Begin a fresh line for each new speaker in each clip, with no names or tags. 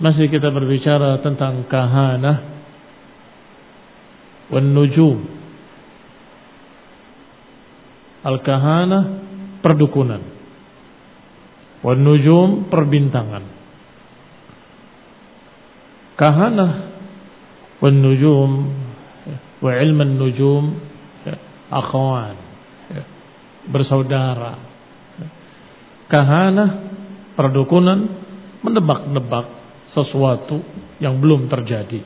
Masih kita berbicara tentang kahanah wan nujum. Al-kahanah perdukunan. Wan nujum perbintangan. Kahanah wan nujum wa ilman nujum akhwan bersaudara. Kahanah perdukunan menebak-nebak sesuatu yang belum terjadi.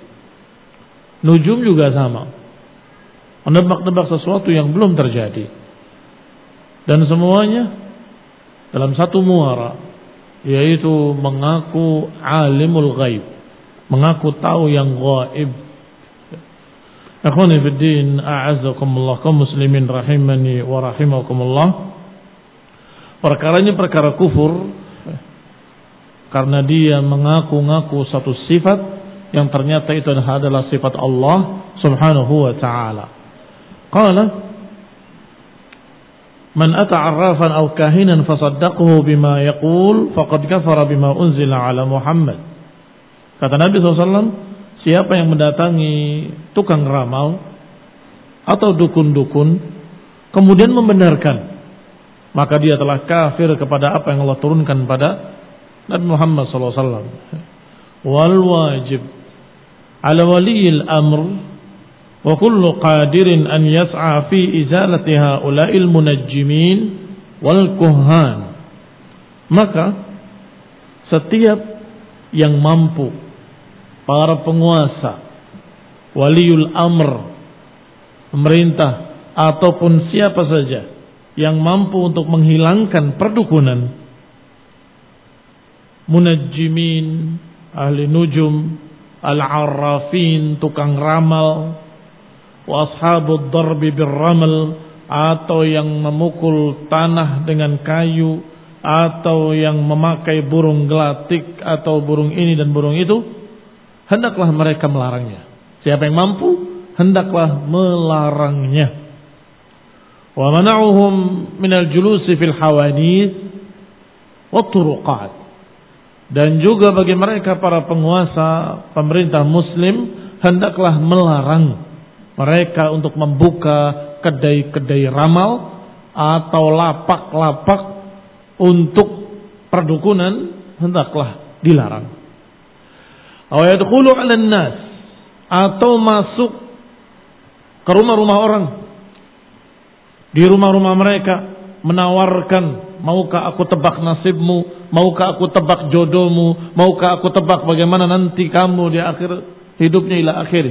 Nujum juga sama. Menebak-nebak sesuatu yang belum terjadi. Dan semuanya dalam satu muara. Yaitu mengaku alimul ghaib. Mengaku tahu yang gaib. Akhwani fiddin, a'azzakumullah, kaum muslimin rahimani wa rahimakumullah. Perkara ini perkara kufur karena dia mengaku-ngaku satu sifat yang ternyata itu adalah sifat Allah Subhanahu wa taala. Qala Man ata 'arrafan aw kahinan fasaddaqahu bima yaqul faqad kafara bima unzila ala Muhammad. Kata Nabi SAW, siapa yang mendatangi tukang ramal atau dukun-dukun kemudian membenarkan maka dia telah kafir kepada apa yang Allah turunkan pada Nabi Muhammad SAW. Wal wajib ala waliyil amr wa kullu qadirin an yas'a fi izalati haula'il munajjimin wal kuhan. Maka setiap yang mampu para penguasa waliul amr pemerintah ataupun siapa saja yang mampu untuk menghilangkan perdukunan munajjimin, ahli nujum, al-arrafin, tukang ramal, wa ashabud darbi birramal, atau yang memukul tanah dengan kayu, atau yang memakai burung gelatik, atau burung ini dan burung itu, hendaklah mereka melarangnya. Siapa yang mampu, hendaklah melarangnya. Wa mana'uhum minal julusi fil hawadith wa turuqat dan juga bagi mereka para penguasa pemerintah muslim hendaklah melarang mereka untuk membuka kedai-kedai ramal atau lapak-lapak untuk perdukunan hendaklah dilarang. Atau masuk ke rumah-rumah orang di rumah-rumah mereka menawarkan maukah aku tebak nasibmu? Maukah aku tebak jodohmu? Maukah aku tebak bagaimana nanti kamu di akhir hidupnya ila akhir?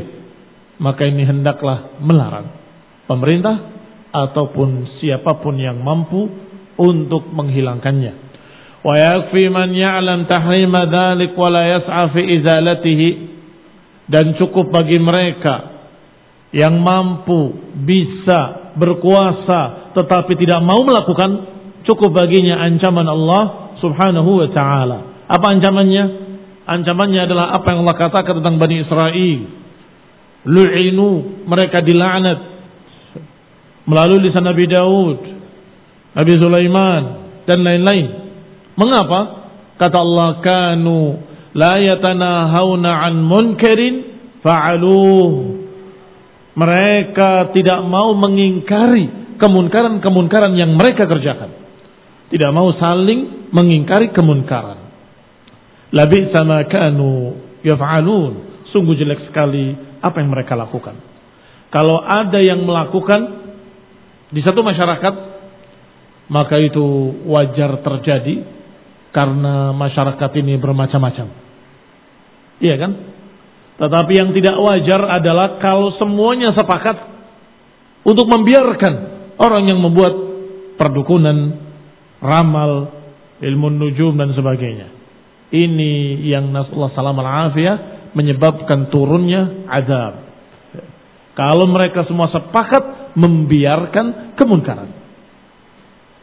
Maka ini hendaklah melarang pemerintah ataupun siapa pun yang mampu untuk menghilangkannya. Wa yakfi man ya'lam tahrima dzalik wa la yas'a izalatihi. Dan cukup bagi mereka yang mampu bisa berkuasa tetapi tidak mau melakukan cukup baginya ancaman Allah Subhanahu wa taala. Apa ancamannya? Ancamannya adalah apa yang Allah katakan tentang Bani Israel. Lu'inu, mereka dilaknat melalui lisan Nabi Daud, Nabi Sulaiman dan lain-lain. Mengapa? Kata Allah, kanu la yatanahawna an munkarin fa'aluh mereka tidak mau mengingkari kemunkaran-kemunkaran yang mereka kerjakan. Tidak mau saling mengingkari kemunkaran. Labi sama kanu yaf'alun. Sungguh jelek sekali apa yang mereka lakukan. Kalau ada yang melakukan di satu masyarakat, maka itu wajar terjadi karena masyarakat ini bermacam-macam. Iya kan? Tetapi yang tidak wajar adalah kalau semuanya sepakat untuk membiarkan orang yang membuat perdukunan, ramal, ilmu nujum dan sebagainya. Ini yang Nasallahu salam al menyebabkan turunnya azab. Kalau mereka semua sepakat membiarkan kemunkaran.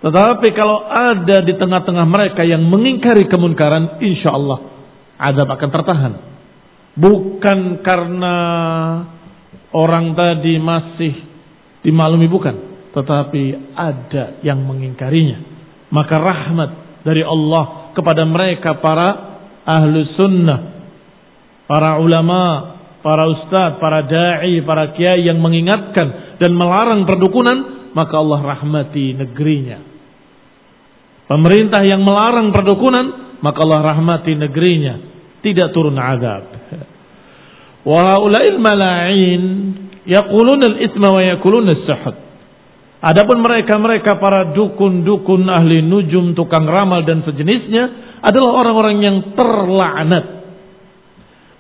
Tetapi kalau ada di tengah-tengah mereka yang mengingkari kemunkaran, insya Allah azab akan tertahan bukan karena orang tadi masih dimaklumi bukan, tetapi ada yang mengingkarinya. Maka rahmat dari Allah kepada mereka para ahlu sunnah, para ulama, para ustadz, para da'i, para kiai yang mengingatkan dan melarang perdukunan, maka Allah rahmati negerinya. Pemerintah yang melarang perdukunan, maka Allah rahmati negerinya. Tidak turun azab. Wa haula'il mala'in yaquluna al-itsma wa yaquluna as-suhud. Adapun mereka-mereka para dukun-dukun ahli nujum, tukang ramal dan sejenisnya adalah orang-orang yang terlaknat.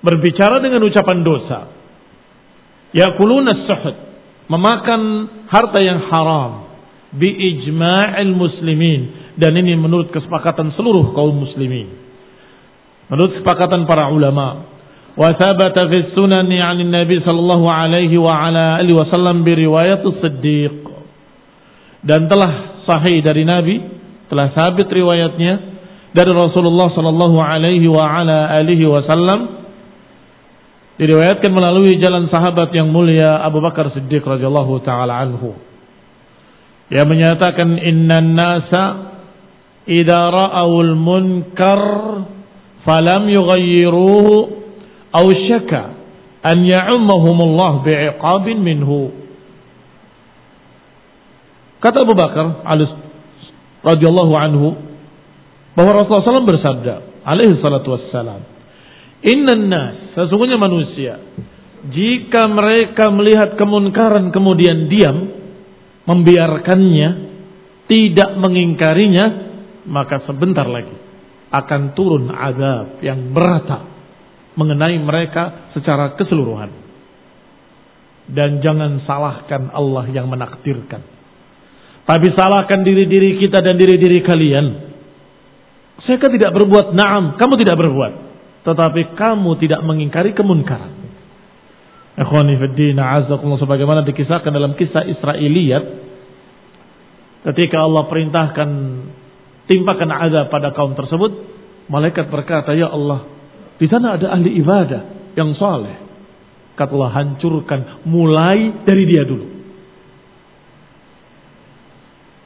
Berbicara dengan ucapan dosa. Yaquluna as-suhud. Memakan harta yang haram. Bi ijma'il muslimin. Dan ini menurut kesepakatan seluruh kaum muslimin. Menurut kesepakatan para ulama. وثبت في السنن عن النبي صلى الله عليه وعلى آله وسلم برواية الصديق dan telah sahih dari Nabi, telah sabit riwayatnya dari Rasulullah sallallahu alaihi wa ala alihi wasallam diriwayatkan melalui jalan sahabat yang mulia Abu Bakar Siddiq radhiyallahu taala anhu. Yang menyatakan innan nasa idza ra'awul munkar falam yughayyiruhu aw syaka an ya'ummahumullah bi'iqabin minhu. Kata Abu Bakar radhiyallahu anhu bahwa Rasulullah SAW bersabda alaihi salatu wassalam Innan nas sesungguhnya manusia jika mereka melihat kemunkaran kemudian diam membiarkannya tidak mengingkarinya maka sebentar lagi akan turun azab yang berat mengenai mereka secara keseluruhan. Dan jangan salahkan Allah yang menakdirkan. Tapi salahkan diri-diri kita dan diri-diri kalian. Saya kan tidak berbuat naam, kamu tidak berbuat. Tetapi kamu tidak mengingkari kemunkaran. Ikhwani fiddina azakumullah sebagaimana dikisahkan dalam kisah Israiliyat ketika Allah perintahkan timpakan azab pada kaum tersebut malaikat berkata ya Allah di sana ada ahli ibadah yang saleh. Katalah hancurkan mulai dari dia dulu.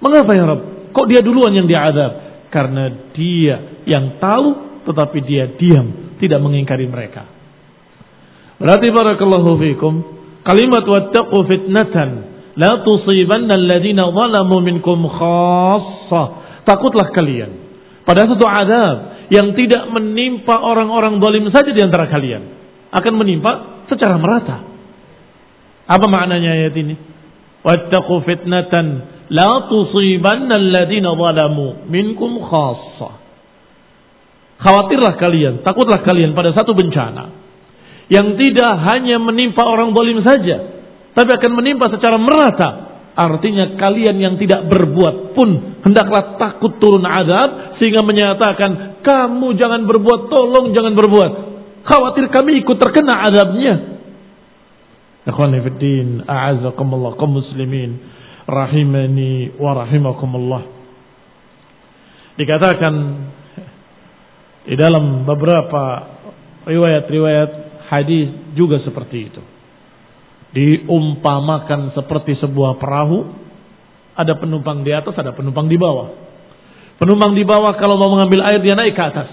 Mengapa ya Rabb? Kok dia duluan yang diadab? Karena dia yang tahu tetapi dia diam, tidak mengingkari mereka. Berarti barakallahu fikum, Kalimat wattaqu fitnatan la tusibanna alladhina zalamu minkum khassah. Takutlah kalian pada satu azab yang tidak menimpa orang-orang zalim saja di antara kalian, akan menimpa secara merata. Apa maknanya ayat ini? Wattaqu fitnatan la tusibanna alladhina zalamu minkum khassah. Khawatirlah kalian, takutlah kalian pada satu bencana yang tidak hanya menimpa orang zalim saja, tapi akan menimpa secara merata. Artinya kalian yang tidak berbuat pun hendaklah takut turun azab sehingga menyatakan kamu jangan berbuat, tolong jangan berbuat. Khawatir kami ikut terkena azabnya. Ikhwani fiddin, a'azakumullah, kaum muslimin, rahimani wa rahimakumullah. Dikatakan di dalam beberapa riwayat-riwayat hadis juga seperti itu. Diumpamakan seperti sebuah perahu, ada penumpang di atas, ada penumpang di bawah. Penumpang di bawah kalau mau mengambil air dia naik ke atas.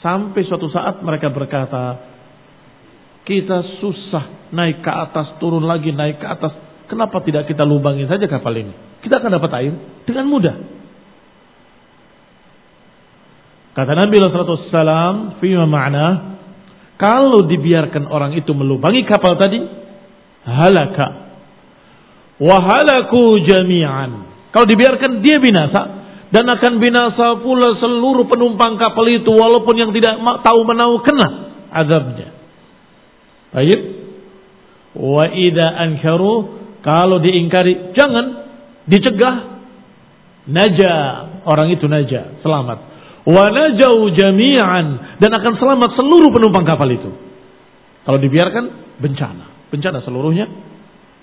Sampai suatu saat mereka berkata, kita susah naik ke atas, turun lagi naik ke atas. Kenapa tidak kita lubangi saja kapal ini? Kita akan dapat air dengan mudah. Kata Nabi SAW, fima ma'na, kalau dibiarkan orang itu melubangi kapal tadi, halaka. Wahalaku jami'an. Kalau dibiarkan dia binasa, dan akan binasa pula seluruh penumpang kapal itu walaupun yang tidak tahu menahu kena azabnya. Baik. Wa ida ankaru kalau diingkari jangan dicegah naja orang itu naja selamat wanajau jami'an dan akan selamat seluruh penumpang kapal itu. Kalau dibiarkan bencana, bencana seluruhnya.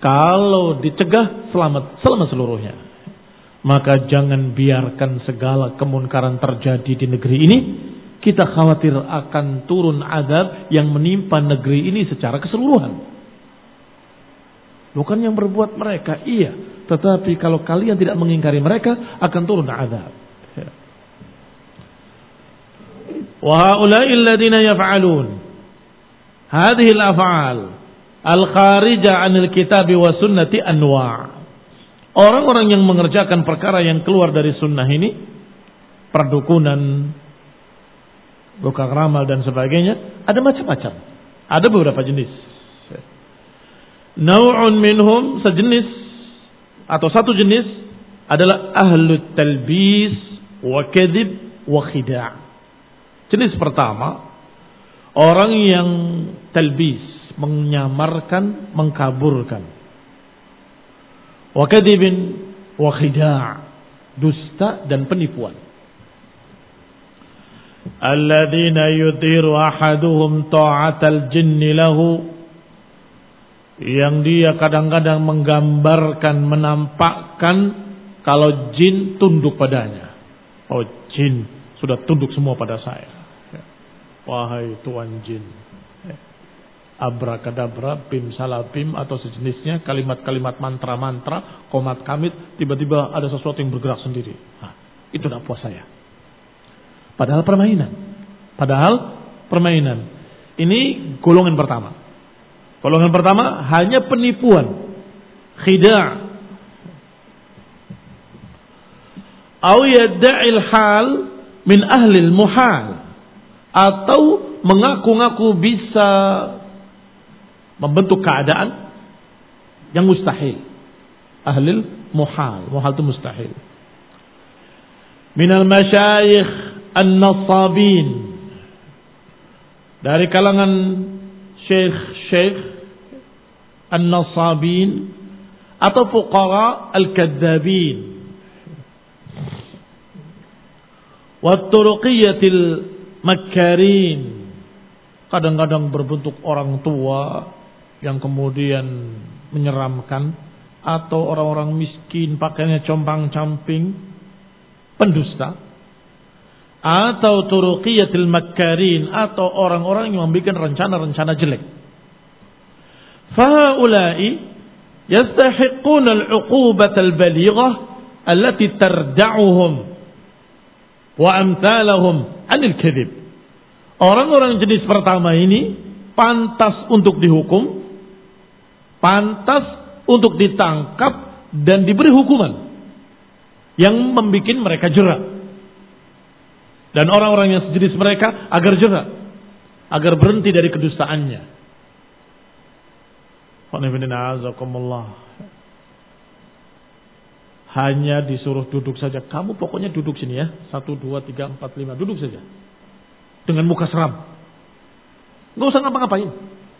Kalau dicegah selamat, selamat seluruhnya. Maka jangan biarkan segala kemunkaran terjadi di negeri ini. Kita khawatir akan turun adab yang menimpa negeri ini secara keseluruhan. Bukan yang berbuat mereka, iya. Tetapi kalau kalian tidak mengingkari mereka, akan turun adab. وهؤلاء الذين يفعلون هذه الأفعال الخارجة عن الكتاب والسنة أنواع Orang-orang yang mengerjakan perkara yang keluar dari sunnah ini, perdukunan, buka ramal dan sebagainya, ada macam-macam. Ada beberapa jenis. Nau'un minhum sejenis atau satu jenis adalah ahlu talbis wa kadhib wa khida'. Jenis pertama, orang yang talbis, menyamarkan, mengkaburkan. Wa kadibin wa khida' dusta dan penipuan. Alladzina yutiru ahaduhum ta'atal jinni lahu yang dia kadang-kadang menggambarkan, menampakkan kalau jin tunduk padanya. Oh jin sudah tunduk semua pada saya. Wahai tuan jin. Abrakadabra, bim salabim atau sejenisnya, kalimat-kalimat mantra-mantra, komat kamit, tiba-tiba ada sesuatu yang bergerak sendiri. Nah, itu tidak puas saya. Padahal permainan. Padahal permainan. Ini golongan pertama. Golongan pertama hanya penipuan. Khida' Au yadda'il hal min ahli muhal atau mengaku-ngaku bisa membentuk keadaan yang mustahil. Ahlil muhal. Muhal itu mustahil. Minal masyayikh an-nasabin. Dari kalangan syekh-syekh an-nasabin atau fuqara al-kadzabin. Wa turuqiyatil makarin. Kadang-kadang berbentuk orang tua yang kemudian menyeramkan atau orang-orang miskin pakainya compang-camping pendusta atau turuqiyatil makarin atau orang-orang yang membuat rencana-rencana jelek. Fahaulai al-uqubah al-balighah allati tarda'uhum wa. Orang-orang jenis pertama ini pantas untuk dihukum, pantas untuk ditangkap dan diberi hukuman yang membuat mereka jerak. Dan orang-orang yang sejenis mereka agar jerak, agar berhenti dari kedustaannya. Hanya disuruh duduk saja. Kamu pokoknya duduk sini ya. Satu, dua, tiga, empat, lima. Duduk saja. Dengan muka seram. Gak usah ngapa-ngapain.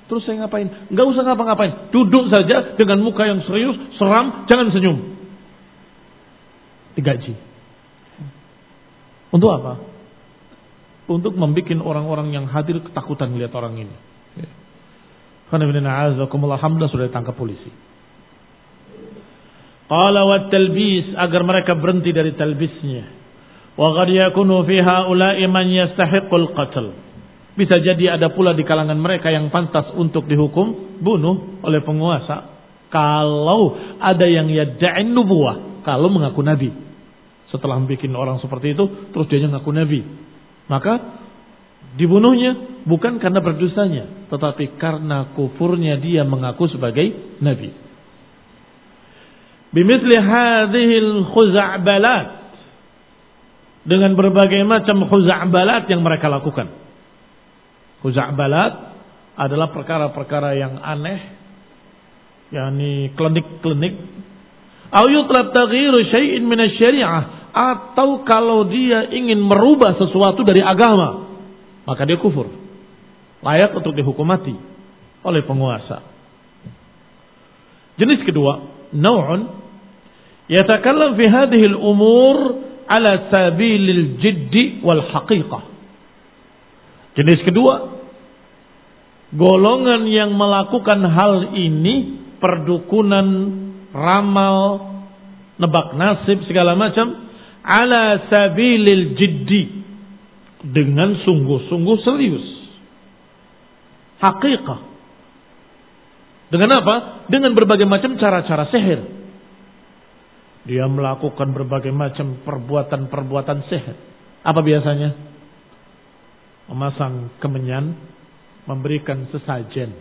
Terus saya ngapain? Gak usah ngapa-ngapain. Duduk saja dengan muka yang serius, seram, jangan senyum. Digaji. Untuk apa? Untuk membuat orang-orang yang hadir ketakutan melihat orang ini. Alhamdulillah sudah ditangkap polisi. Qala wa talbis agar mereka berhenti dari talbisnya. Wa qad yakunu fi haula'i man yastahiqul qatl. Bisa jadi ada pula di kalangan mereka yang pantas untuk dihukum bunuh oleh penguasa kalau ada yang yad'in nubuwah, kalau mengaku nabi. Setelah membuat orang seperti itu, terus dia ngaku nabi. Maka dibunuhnya bukan karena berdosanya, tetapi karena kufurnya dia mengaku sebagai nabi. Bimithli hadhil khuza'balat dengan berbagai macam khuza'balat yang mereka lakukan. Khuza'balat adalah perkara-perkara yang aneh, yakni klinik-klinik. Atau kalau dia ingin merubah sesuatu dari agama, maka dia kufur. Layak untuk dihukum mati oleh penguasa. Jenis kedua, nau'un yatakallam fi hadhihi al-umur ala sabilil jiddi wal haqiqah. Jenis kedua, golongan yang melakukan hal ini perdukunan, ramal, nebak nasib segala macam ala sabilil jiddi dengan sungguh-sungguh serius. Hakikah. Dengan apa? Dengan berbagai macam cara-cara sihir. Dia melakukan berbagai macam perbuatan-perbuatan sihir. Apa biasanya? memasang kemenyan, memberikan sesajen,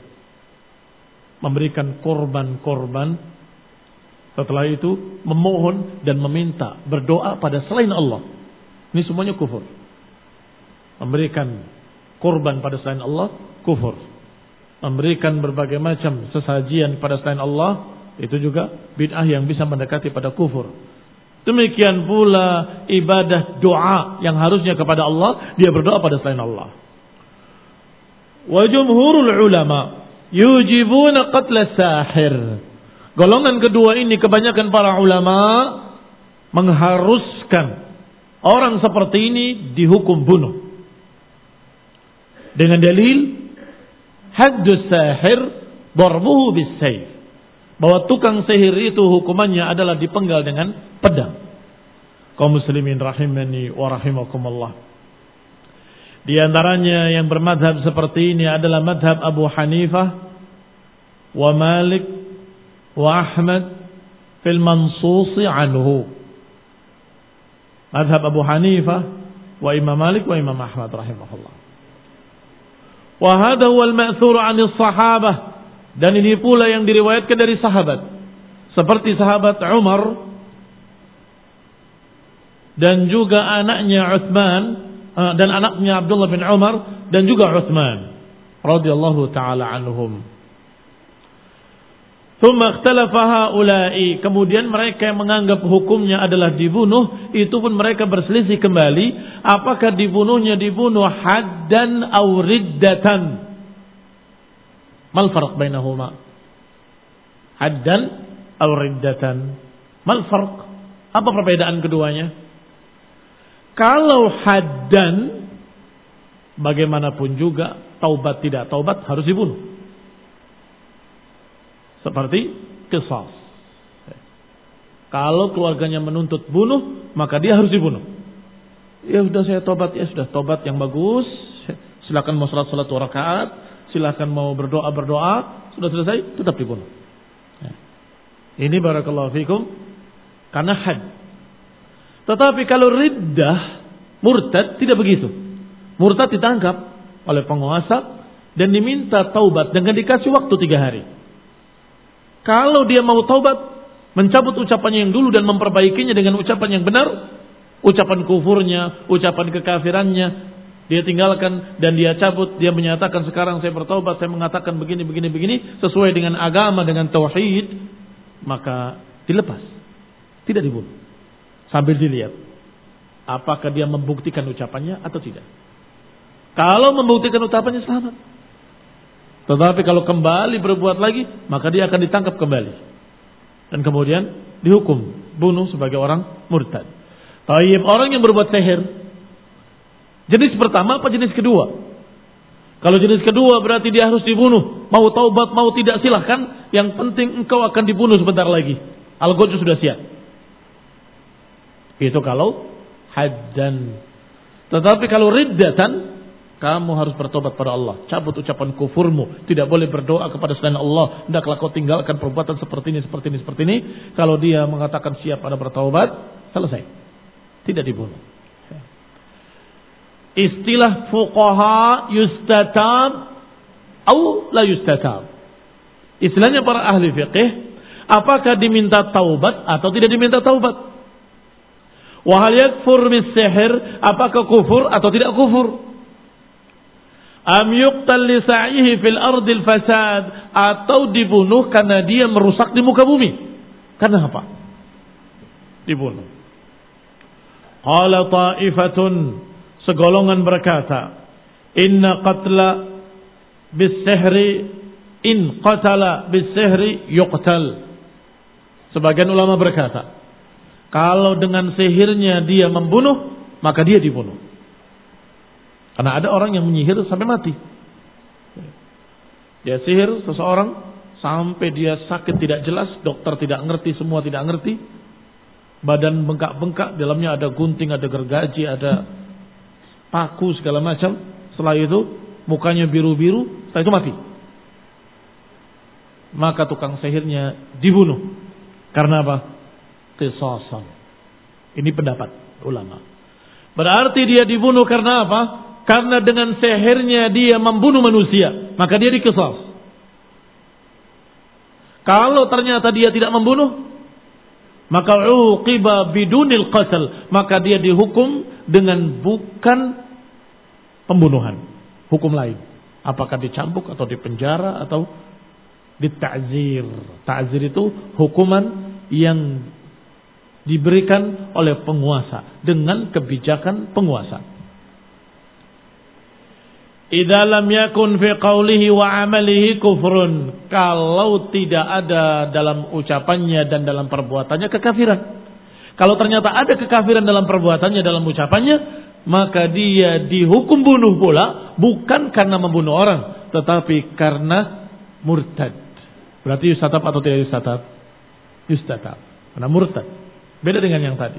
memberikan korban-korban, setelah itu memohon dan meminta, berdoa pada selain Allah. Ini semuanya kufur. Memberikan korban pada selain Allah, kufur. Memberikan berbagai macam sesajian pada selain Allah, itu juga bid'ah yang bisa mendekati pada kufur. Demikian pula ibadah doa yang harusnya kepada Allah, dia berdoa pada selain Allah. Wa jumhurul ulama yujibuna qatl sahir. Golongan kedua ini kebanyakan para ulama mengharuskan orang seperti ini dihukum bunuh. Dengan dalil haddus sahir darbuhu bis sayf bahwa tukang sihir itu hukumannya adalah dipenggal dengan pedang. Kaum muslimin rahimani wa rahimakumullah. Di antaranya yang bermadhab seperti ini adalah madhab Abu Hanifah wa Malik wa Ahmad fil mansusi anhu. Madhab Abu Hanifah wa Imam Malik wa Imam Ahmad rahimahullah. Wa hadha huwa al-ma'thur 'an as-sahabah dan ini pula yang diriwayatkan dari sahabat. Seperti sahabat Umar dan juga anaknya Uthman eh, dan anaknya Abdullah bin Umar dan juga Uthman radhiyallahu taala anhum. Haula'i. Kemudian mereka yang menganggap hukumnya adalah dibunuh, itu pun mereka berselisih kembali apakah dibunuhnya dibunuh haddan aw riddatan. Mal farq bainahuma? Haddan aw riddatan? Mal farq? Apa perbedaan keduanya? Kalau haddan bagaimanapun juga taubat tidak taubat harus dibunuh. Seperti kisah. Kalau keluarganya menuntut bunuh, maka dia harus dibunuh. Ya sudah saya tobat, ya sudah tobat yang bagus. Silakan mau salat salat rakaat, silahkan mau berdoa berdoa, sudah selesai tetap dibunuh. Ya. Ini barakallahu fikum karena had. Tetapi kalau riddah murtad tidak begitu. Murtad ditangkap oleh penguasa dan diminta taubat dengan dikasih waktu tiga hari. Kalau dia mau taubat, mencabut ucapannya yang dulu dan memperbaikinya dengan ucapan yang benar, ucapan kufurnya, ucapan kekafirannya, dia tinggalkan dan dia cabut, dia menyatakan sekarang saya bertaubat, saya mengatakan begini, begini, begini, sesuai dengan agama, dengan tauhid, maka dilepas. Tidak dibunuh. Sambil dilihat. Apakah dia membuktikan ucapannya atau tidak. Kalau membuktikan ucapannya selamat. Tetapi kalau kembali berbuat lagi, maka dia akan ditangkap kembali. Dan kemudian dihukum bunuh sebagai orang murtad. Taib orang yang berbuat sihir. Jenis pertama apa jenis kedua? Kalau jenis kedua berarti dia harus dibunuh. Mau taubat, mau tidak silahkan. Yang penting engkau akan dibunuh sebentar lagi. al sudah siap. Itu kalau haddan. Tetapi kalau riddatan, kamu harus bertobat pada Allah. Cabut ucapan kufurmu. Tidak boleh berdoa kepada selain Allah. Hendaklah kau tinggalkan perbuatan seperti ini, seperti ini, seperti ini. Kalau dia mengatakan siap pada bertobat, selesai. Tidak dibunuh. Istilah fuqaha yustatab atau la yustatab. Istilahnya para ahli fiqih, apakah diminta taubat atau tidak diminta taubat? Wahal yakfur mis apakah kufur atau tidak kufur? Am yuqtal li sa'ihi fil ardil fasad atau dibunuh karena dia merusak di muka bumi. Karena apa? Dibunuh. Qala ta'ifatun segolongan berkata, "Inna qatla bis-sihri in qatala bis-sihri yuqtal." Sebagian ulama berkata, kalau dengan sihirnya dia membunuh, maka dia dibunuh. Karena ada orang yang menyihir sampai mati. Dia sihir seseorang sampai dia sakit tidak jelas, dokter tidak ngerti, semua tidak ngerti. Badan bengkak-bengkak, dalamnya ada gunting, ada gergaji, ada paku segala macam. Setelah itu mukanya biru-biru, setelah itu mati. Maka tukang sihirnya dibunuh. Karena apa? Kisasan. Ini pendapat ulama. Berarti dia dibunuh karena apa? Karena dengan sehernya dia membunuh manusia, maka dia dikesal. Kalau ternyata dia tidak membunuh, maka uqiba bidunil qatl, maka dia dihukum dengan bukan pembunuhan, hukum lain. Apakah dicambuk atau dipenjara atau ditazir. Ta'zir itu hukuman yang diberikan oleh penguasa dengan kebijakan penguasa. Idza lam yakun fi qawlihi wa amalihi kufrun. Kalau tidak ada dalam ucapannya dan dalam perbuatannya kekafiran. Kalau ternyata ada kekafiran dalam perbuatannya dalam ucapannya, maka dia dihukum bunuh pula bukan karena membunuh orang, tetapi karena murtad. Berarti yustatab atau tidak yustatab? Yustatab. Karena murtad. Beda dengan yang tadi.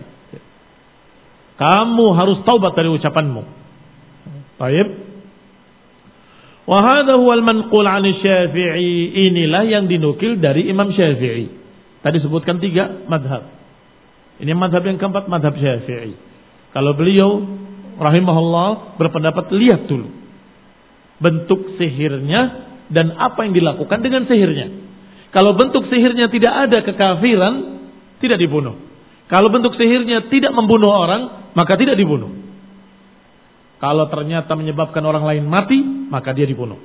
Kamu harus taubat dari ucapanmu. Baik. Wahada huwal manqul an syafi'i. Inilah yang dinukil dari Imam Syafi'i. Tadi sebutkan tiga madhab. Ini madhab yang keempat, madhab Syafi'i. Kalau beliau rahimahullah berpendapat lihat dulu bentuk sihirnya dan apa yang dilakukan dengan sihirnya. Kalau bentuk sihirnya tidak ada kekafiran, tidak dibunuh. Kalau bentuk sihirnya tidak membunuh orang, maka tidak dibunuh. Kalau ternyata menyebabkan orang lain mati, maka dia dibunuh.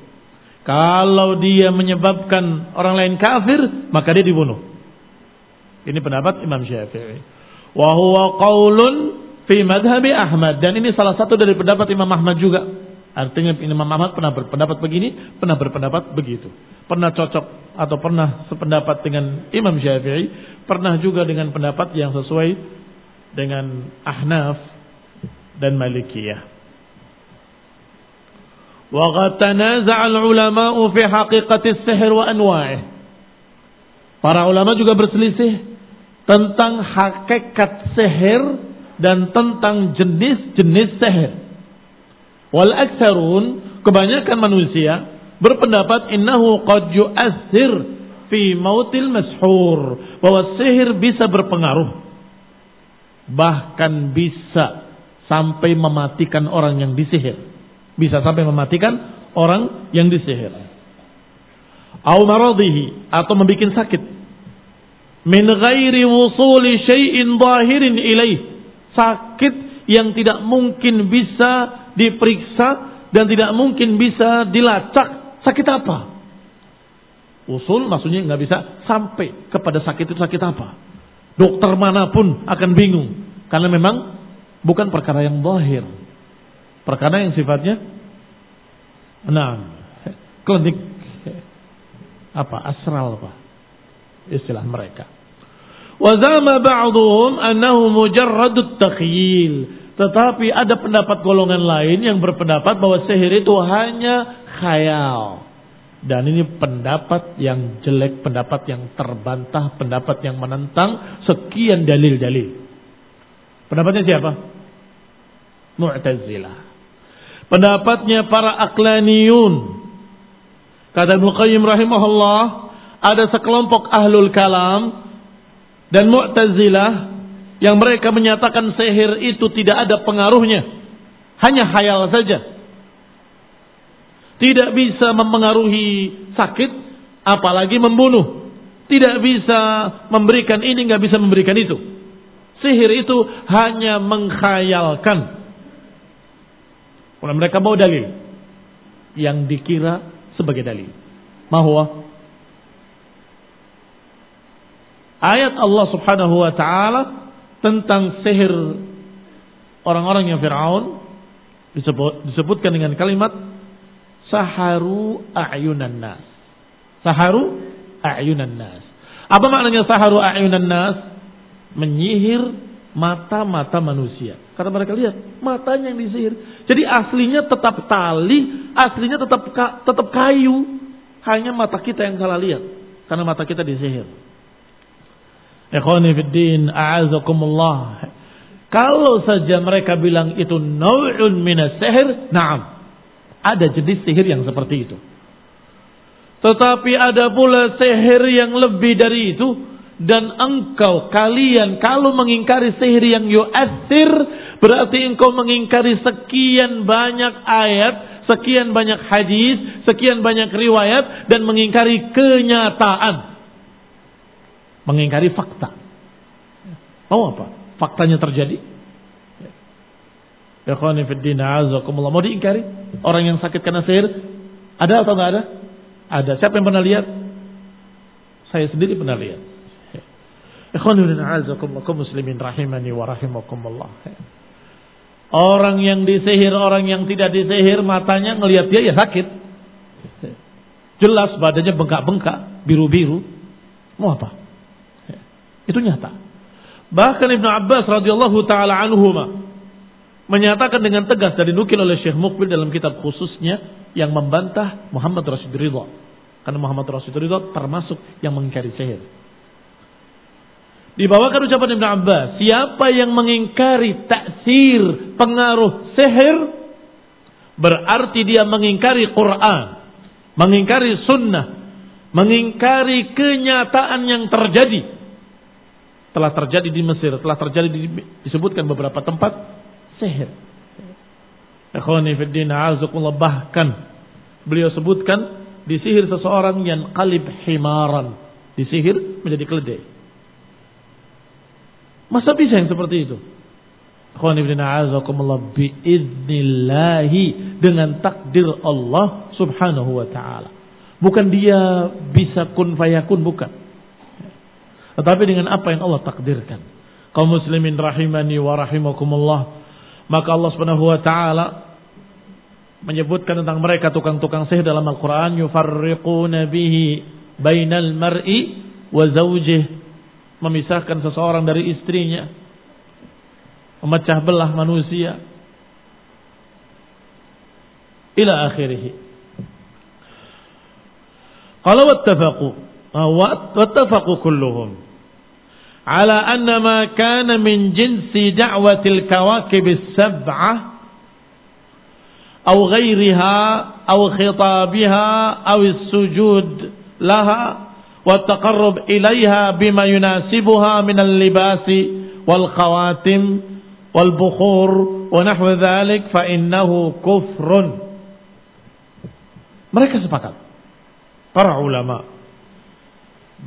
Kalau dia menyebabkan orang lain kafir, maka dia dibunuh. Ini pendapat Imam Syafi'i. Wa huwa qaulun fi madhabi Ahmad dan ini salah satu dari pendapat Imam Ahmad juga. Artinya Imam Ahmad pernah berpendapat begini, pernah berpendapat begitu. Pernah cocok atau pernah sependapat dengan Imam Syafi'i, pernah juga dengan pendapat yang sesuai dengan Ahnaf dan Malikiyah. وقد تنازع العلماء في حقيقة السحر وأنواعه Para ulama juga berselisih tentang hakikat sihir dan tentang jenis-jenis sihir. Wal aktsarun kebanyakan manusia berpendapat innahu qad yu'athir fi mautil mashur bahwa sihir bisa berpengaruh bahkan bisa sampai mematikan orang yang disihir bisa sampai mematikan orang yang disihir. Au maradihi atau membuat sakit. Min ghairi wusuli syai'in zahirin ilaih. Sakit yang tidak mungkin bisa diperiksa dan tidak mungkin bisa dilacak. Sakit apa? Usul maksudnya nggak bisa sampai kepada sakit itu sakit apa. Dokter mana pun akan bingung. Karena memang bukan perkara yang zahir. Perkara yang sifatnya nah, klinik apa asral apa istilah mereka. Wazama ba'dhum annahu mujarradut takhyil. Tetapi ada pendapat golongan lain yang berpendapat bahwa sihir itu hanya khayal. Dan ini pendapat yang jelek, pendapat yang terbantah, pendapat yang menentang sekian dalil-dalil. Pendapatnya siapa? Mu'tazilah. Pendapatnya para aklaniyun. Kata Ibnu Qayyim rahimahullah, ada sekelompok ahlul kalam dan Mu'tazilah yang mereka menyatakan sihir itu tidak ada pengaruhnya. Hanya hayal saja. Tidak bisa mempengaruhi sakit, apalagi membunuh. Tidak bisa memberikan ini, nggak bisa memberikan itu. Sihir itu hanya mengkhayalkan. Kalau mereka mau dalil. Yang dikira sebagai dalil. Mahwa ayat Allah subhanahu wa ta'ala tentang sihir orang-orang yang Fir'aun disebut, disebutkan dengan kalimat saharu a'yunan nas. Saharu a'yunan nas. Apa maknanya saharu a'yunan nas? Menyihir mata-mata manusia. Karena mereka lihat matanya yang disihir. Jadi aslinya tetap tali, aslinya tetap tetap kayu. Hanya mata kita yang salah lihat. Karena mata kita disihir. A'azakumullah. Kalau saja mereka bilang itu naw'un minas sihir, na'am. Ada jenis sihir yang seperti itu. Tetapi ada pula sihir yang lebih dari itu. Dan engkau, kalian, kalau mengingkari sihir yang yu'athir, berarti engkau mengingkari sekian banyak ayat, sekian banyak hadis, sekian banyak riwayat, dan mengingkari kenyataan mengingkari fakta. Mau apa? Faktanya terjadi. Mau diingkari? Orang yang sakit karena sihir ada atau enggak ada? Ada. Siapa yang pernah lihat? Saya sendiri pernah lihat. Ikhwani azakumullah muslimin rahimani wa rahimakumullah. Orang yang disihir, orang yang tidak disihir, matanya ngelihat dia ya sakit. Jelas badannya bengkak-bengkak, biru-biru. Mau apa? Itu nyata. Bahkan Ibnu Abbas radhiyallahu taala anhuma menyatakan dengan tegas dari nukil oleh Syekh Mukbil dalam kitab khususnya yang membantah Muhammad Rasid Ridha. Karena Muhammad Rasid Ridha termasuk yang mengingkari sihir. Dibawakan ucapan Ibnu Abbas, siapa yang mengingkari taksir pengaruh sihir berarti dia mengingkari Quran, mengingkari sunnah, mengingkari kenyataan yang terjadi telah terjadi di Mesir, telah terjadi di, disebutkan beberapa tempat sihir. Bahkan beliau sebutkan disihir seseorang yang kalib himaran, disihir menjadi keledai. Masa bisa yang seperti itu? Dengan takdir Allah Subhanahu wa taala. Bukan dia bisa kun fayakun bukan tetapi dengan apa yang Allah takdirkan. Kaum muslimin rahimani wa rahimakumullah. Maka Allah Subhanahu wa taala menyebutkan tentang mereka tukang-tukang sihir dalam Al-Qur'an yufarriquna bihi bainal mar'i wa zawjih memisahkan seseorang dari istrinya memecah belah manusia ila akhirih qala wattafaqu wattafaqu kulluhum على أن ما كان من جنس دعوة الكواكب السبعة أو غيرها أو خطابها أو السجود لها والتقرب إليها بما يناسبها من اللباس والخواتم والبخور ونحو ذلك فإنه كفر. Mereka sepakat para ulama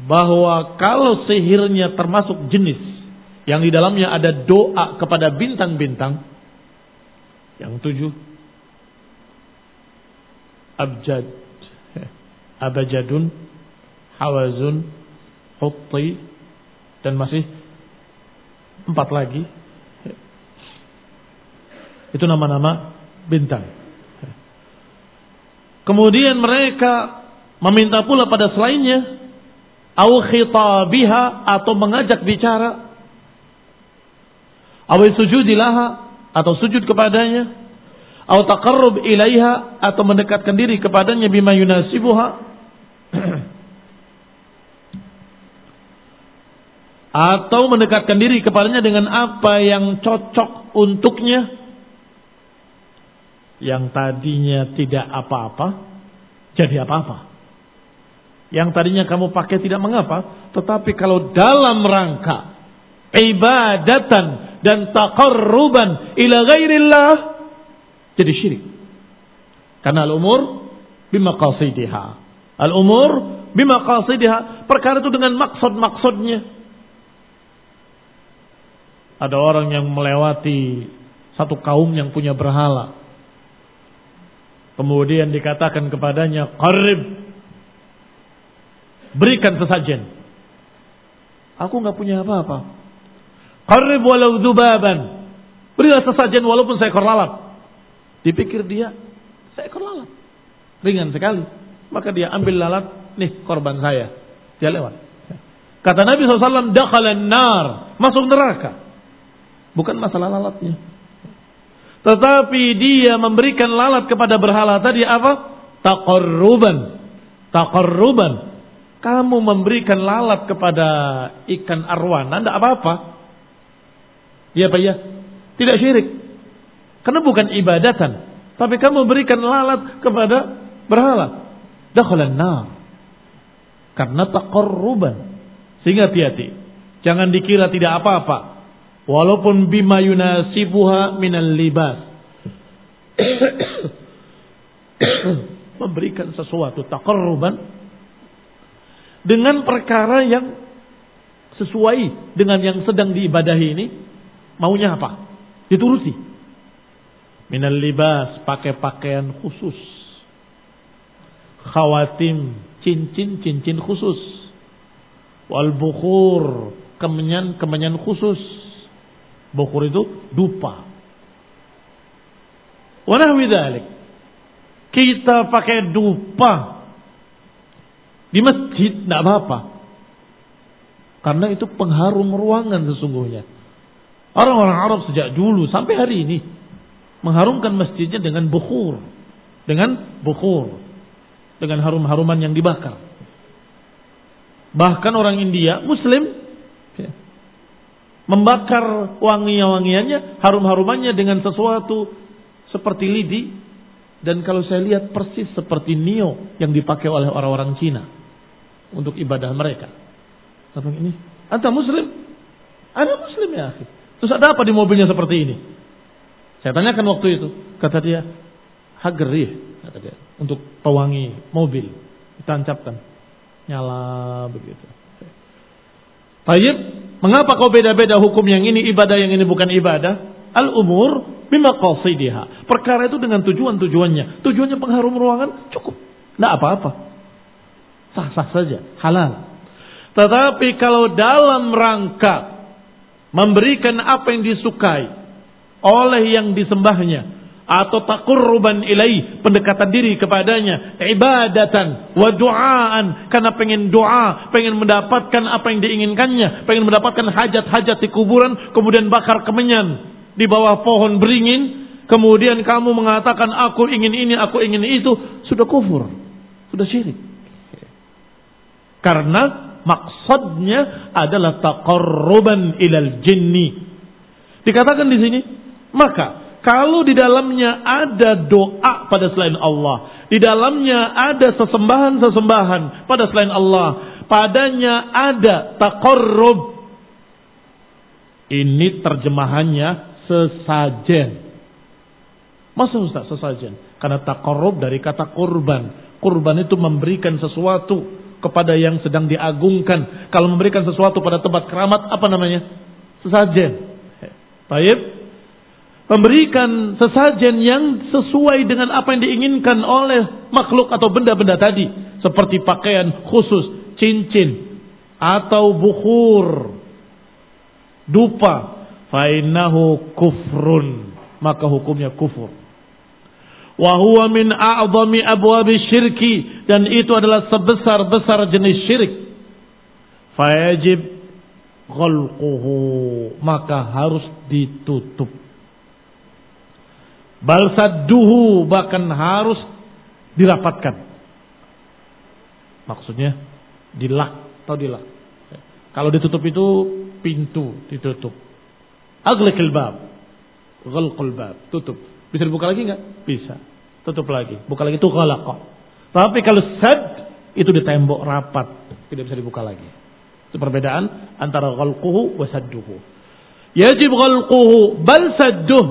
bahwa kalau sihirnya termasuk jenis yang di dalamnya ada doa kepada bintang-bintang yang tujuh abjad abajadun Hawazun. Hutti. Dan masih empat lagi. Itu nama-nama bintang. Kemudian mereka meminta pula pada selainnya au khitabiha atau mengajak bicara au sujudilaha atau sujud kepadanya au taqarrub ilaiha atau mendekatkan diri kepadanya bima yunasibuha atau mendekatkan diri kepadanya dengan apa yang cocok untuknya yang tadinya tidak apa-apa jadi apa-apa. Yang tadinya kamu pakai tidak mengapa, tetapi kalau dalam rangka ibadatan dan taqarruban ila ghairillah jadi syirik. Karena al-umur bimaqasidiha. Al-umur bimaqasidiha. Perkara itu dengan maksud-maksudnya. Ada orang yang melewati satu kaum yang punya berhala. Kemudian dikatakan kepadanya, "Qarib." Berikan sesajen. Aku nggak punya apa-apa. Qarib walau dubaban. Berilah sesajen walaupun seekor lalat. Dipikir dia, seekor lalat. Ringan sekali. Maka dia ambil lalat, nih korban saya. Dia lewat. Kata Nabi SAW, dakhalan nar. Masuk neraka. Bukan masalah lalatnya. Tetapi dia memberikan lalat kepada berhala tadi apa? Taqarruban. Taqarruban. Kamu memberikan lalat kepada ikan arwana, tidak apa-apa. Ya Pak ya? Tidak syirik. Karena bukan ibadatan. Tapi kamu berikan lalat kepada berhala. Dakhalan nar. Karena taqarruban. Sehingga hati-hati. Jangan dikira tidak apa-apa. Walaupun bima yunasibuha minal libas. Memberikan sesuatu takarruban dengan perkara yang sesuai dengan yang sedang diibadahi ini. Maunya apa? Dituruti. Minal libas, pakai pakaian khusus. Khawatim, cincin-cincin khusus. Wal bukhur, kemenyan-kemenyan khusus Bukur itu dupa. Wanahwi. Kita pakai dupa di masjid tidak apa-apa. Karena itu pengharum ruangan sesungguhnya. Orang-orang Arab sejak dulu sampai hari ini mengharumkan masjidnya dengan bukhur. Dengan bukhur. Dengan harum-haruman yang dibakar. Bahkan orang India, Muslim, membakar wangi-wangiannya, harum-harumannya dengan sesuatu seperti lidi dan kalau saya lihat persis seperti nio yang dipakai oleh orang-orang Cina untuk ibadah mereka. Tapi ini, anta muslim? Ada muslim ya, Terus ada apa di mobilnya seperti ini? Saya tanyakan waktu itu, kata dia, hagerih, kata dia, untuk pewangi mobil, ditancapkan, nyala begitu. Tayyib, mengapa kau beda-beda hukum yang ini ibadah yang ini bukan ibadah? Al-umur bima qasidiha. Perkara itu dengan tujuan-tujuannya. Tujuannya pengharum ruangan cukup. Tidak apa-apa. Sah-sah saja, halal. Tetapi kalau dalam rangka memberikan apa yang disukai oleh yang disembahnya, atau takurruban ilai pendekatan diri kepadanya ibadatan wa duaan karena pengen doa pengen mendapatkan apa yang diinginkannya pengen mendapatkan hajat-hajat di kuburan kemudian bakar kemenyan di bawah pohon beringin kemudian kamu mengatakan aku ingin ini aku ingin itu sudah kufur sudah syirik. Karena maksudnya adalah taqarruban ilal jinni. Dikatakan di sini maka kalau di dalamnya ada doa pada selain Allah, di dalamnya ada sesembahan-sesembahan pada selain Allah, padanya ada taqarrub. Ini terjemahannya sesajen. Masa Ustaz sesajen? Karena takarrub dari kata kurban. Kurban itu memberikan sesuatu kepada yang sedang diagungkan. Kalau memberikan sesuatu pada tempat keramat, apa namanya? Sesajen. Baik. Memberikan sesajen yang sesuai dengan apa yang diinginkan oleh makhluk atau benda-benda tadi. Seperti pakaian khusus, cincin, atau bukhur, dupa. Fainahu kufrun. Maka hukumnya kufur wa huwa min a'zami abwabi syirki dan itu adalah sebesar-besar jenis syirik fayajib ghalquhu maka harus ditutup bal sadduhu bahkan harus dirapatkan maksudnya dilak atau dilak kalau ditutup itu pintu ditutup aglikil bab ghalqul bab tutup bisa dibuka lagi enggak bisa tutup lagi. Buka lagi itu khalaqah. Tapi kalau sad itu di tembok rapat, tidak bisa dibuka lagi. Itu perbedaan antara ghalquhu wa sadduhu. Yajib ghalquhu bal sadduh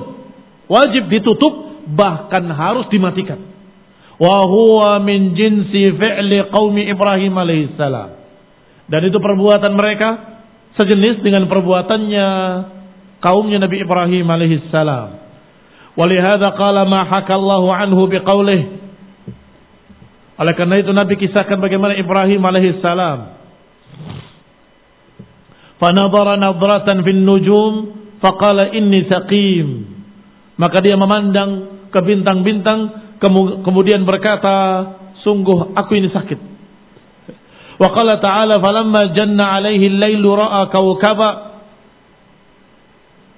Wajib ditutup bahkan harus dimatikan. Wa huwa min jinsi fi'li qaumi Ibrahim alaihissalam. Dan itu perbuatan mereka sejenis dengan perbuatannya kaumnya Nabi Ibrahim alaihissalam. ولهذا قال ما حكى الله عنه بقوله oleh karena itu Nabi kisahkan bagaimana Ibrahim alaihissalam fanadhara nadratan fin nujum faqala inni saqim maka dia memandang ke bintang-bintang kemudian berkata sungguh aku ini sakit wa qala ta'ala falamma janna alaihi al-lailu ra'a kawkaba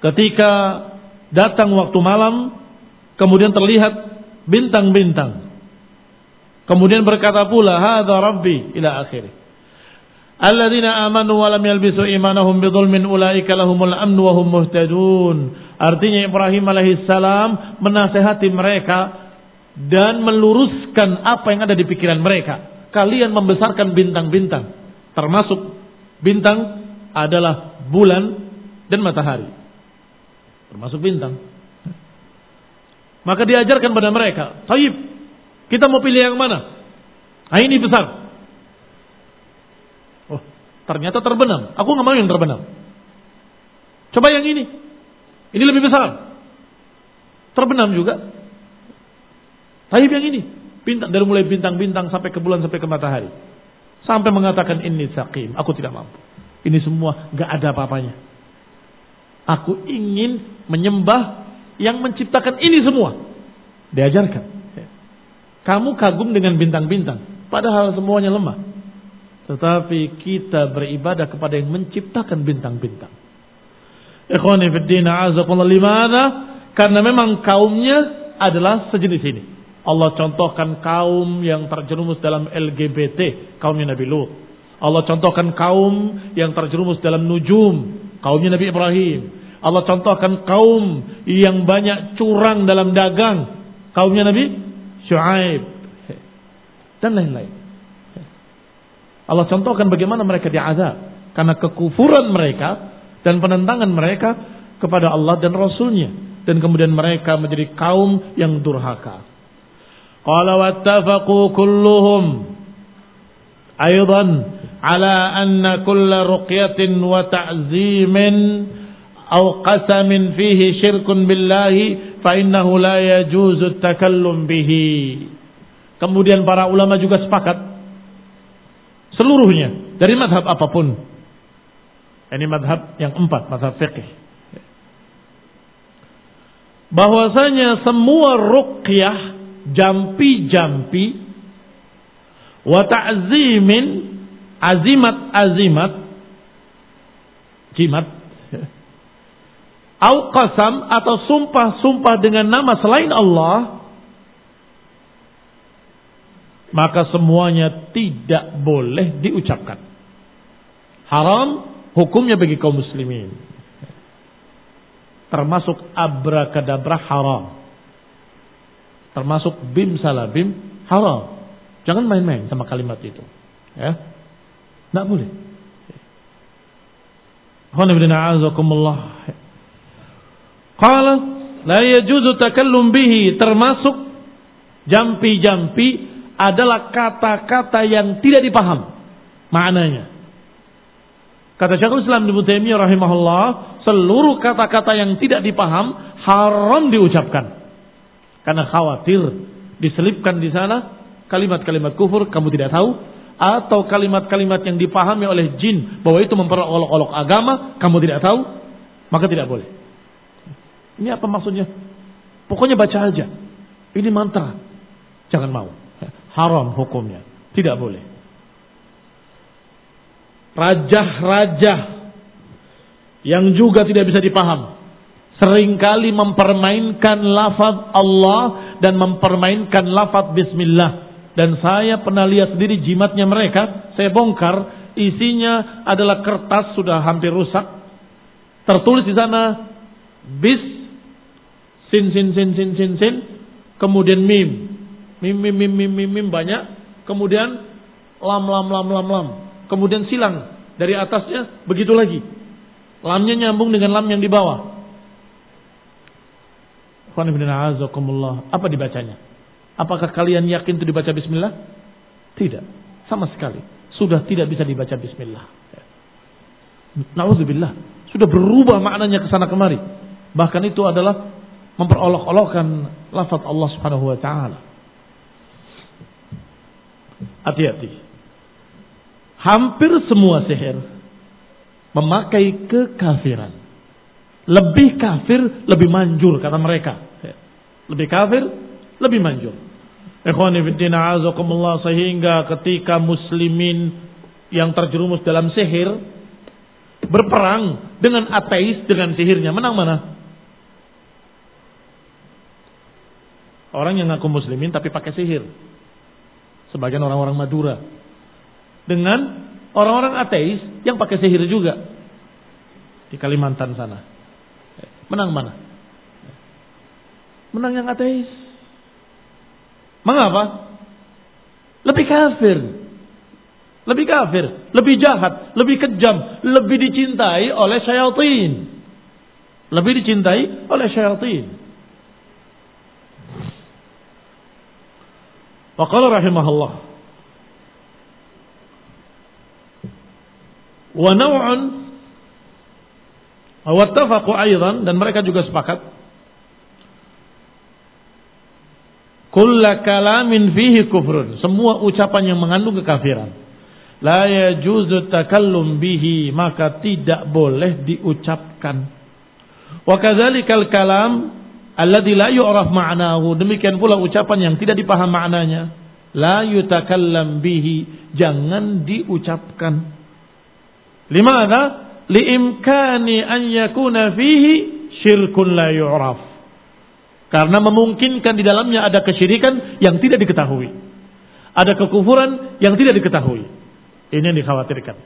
ketika datang waktu malam, kemudian terlihat bintang-bintang. Kemudian berkata pula, "Hadza Rabbi" ila akhirih. Alladzina amanu wa lam yalbisu imanahum bidzulmin ulaika lahumul amnu wa hum muhtadun. Artinya Ibrahim alaihissalam menasehati mereka dan meluruskan apa yang ada di pikiran mereka. Kalian membesarkan bintang-bintang, termasuk bintang adalah bulan dan matahari termasuk bintang. Maka diajarkan pada mereka, Taib, kita mau pilih yang mana? Nah ini besar. Ternyata terbenam. Aku nggak mau yang terbenam. Coba yang ini. Ini lebih besar. Terbenam juga. Taib yang ini. Bintang dari mulai bintang-bintang sampai ke bulan sampai ke matahari. Sampai mengatakan ini sakim. Aku tidak mampu. Ini semua nggak ada apa-apanya. Aku ingin menyembah yang menciptakan ini semua. Diajarkan. Kamu kagum dengan bintang-bintang. Padahal semuanya lemah. Tetapi kita beribadah kepada yang menciptakan bintang-bintang. Ikhwani fiddina azakullah limana. Karena memang kaumnya adalah sejenis ini. Allah contohkan kaum yang terjerumus dalam LGBT. Kaumnya Nabi Lut. Allah contohkan kaum yang terjerumus dalam nujum kaumnya Nabi Ibrahim. Allah contohkan kaum yang banyak curang dalam dagang, kaumnya Nabi Shu'aib dan lain-lain. Allah contohkan bagaimana mereka diazab karena kekufuran mereka dan penentangan mereka kepada Allah dan Rasulnya dan kemudian mereka menjadi kaum yang durhaka. Qala wattafaqu kulluhum aidan ala anna kulla ruqyatin wa ta'zimin aw qasamin fihi syirkun billahi fa innahu la yajuzu takallum bihi. Kemudian para ulama juga sepakat seluruhnya dari madhab apa pun. Ini madhab yang empat, madhab fikih. Bahwasanya semua ruqyah jampi-jampi wa ta'zimin azimat-azimat jimat au qasam atau sumpah-sumpah dengan nama selain Allah maka semuanya tidak boleh diucapkan. Haram hukumnya bagi kaum muslimin. Termasuk abrakadabra haram. Termasuk bim salabim haram. Jangan main-main sama kalimat itu. Ya. Tidak boleh. Qala la yajuzu takallum bihi. Termasuk Jampi-jampi adalah kata-kata yang tidak dipaham maknanya. Kata Syekhul Islam Ibnu Taimiyah rahimahullah, seluruh kata-kata yang tidak dipaham haram diucapkan. Karena khawatir diselipkan di sana kalimat-kalimat kufur kamu tidak tahu atau kalimat-kalimat yang dipahami oleh jin bahwa itu memperolok-olok agama kamu tidak tahu maka tidak boleh. Ini apa maksudnya? Pokoknya baca aja. Ini mantra. Jangan mau. Haram hukumnya. Tidak boleh. Rajah-rajah yang juga tidak bisa dipaham. Seringkali mempermainkan lafaz Allah dan mempermainkan lafaz Bismillah. Dan saya pernah lihat sendiri jimatnya mereka. Saya bongkar. Isinya adalah kertas sudah hampir rusak. Tertulis di sana bis sin sin sin sin sin sin kemudian mim mim mim mim mim mim, mim banyak kemudian lam lam lam lam lam. Kemudian silang dari atasnya begitu lagi. Lamnya nyambung dengan lam yang di bawah. Apa dibacanya? Apakah kalian yakin itu dibaca bismillah? Tidak. Sama sekali. Sudah tidak bisa dibaca bismillah. Nauzubillah sudah berubah maknanya ke sana kemari. Bahkan itu adalah memperolok-olokkan lafaz Allah Subhanahu wa taala Hati-hati. Hampir semua sihir memakai kekafiran. Lebih kafir, lebih manjur kata mereka. Lebih kafir, lebih manjur. Sehingga ketika muslimin yang terjerumus dalam sihir berperang dengan ateis dengan sihirnya menang mana? Orang yang ngaku muslimin tapi pakai sihir sebagian orang-orang Madura dengan orang-orang ateis yang pakai sihir juga di Kalimantan sana. Menang mana? Menang yang ateis. Mengapa? Lebih kafir. Lebih kafir, lebih jahat, lebih kejam, lebih dicintai oleh syaitan. Lebih dicintai oleh syaitan. Waqala rahimahullah. Wa naw'un wattafaqu aidan dan mereka juga sepakat. Kulla kalamin fihi kufrun. Semua ucapan yang mengandung kekafiran. La yajuzu takallum bihi maka tidak boleh diucapkan. Wa kadzalikal kalam alladzi la yu'raf ma'nahu. Demikian pula ucapan yang tidak dipaham maknanya. La yutakallam bihi. Jangan diucapkan. Limana liimkani an yakuna fihi syirkun la yu'raf. Karena memungkinkan di dalamnya ada kesyirikan yang tidak diketahui. Ada kekufuran yang tidak diketahui. Ini yang dikhawatirkan.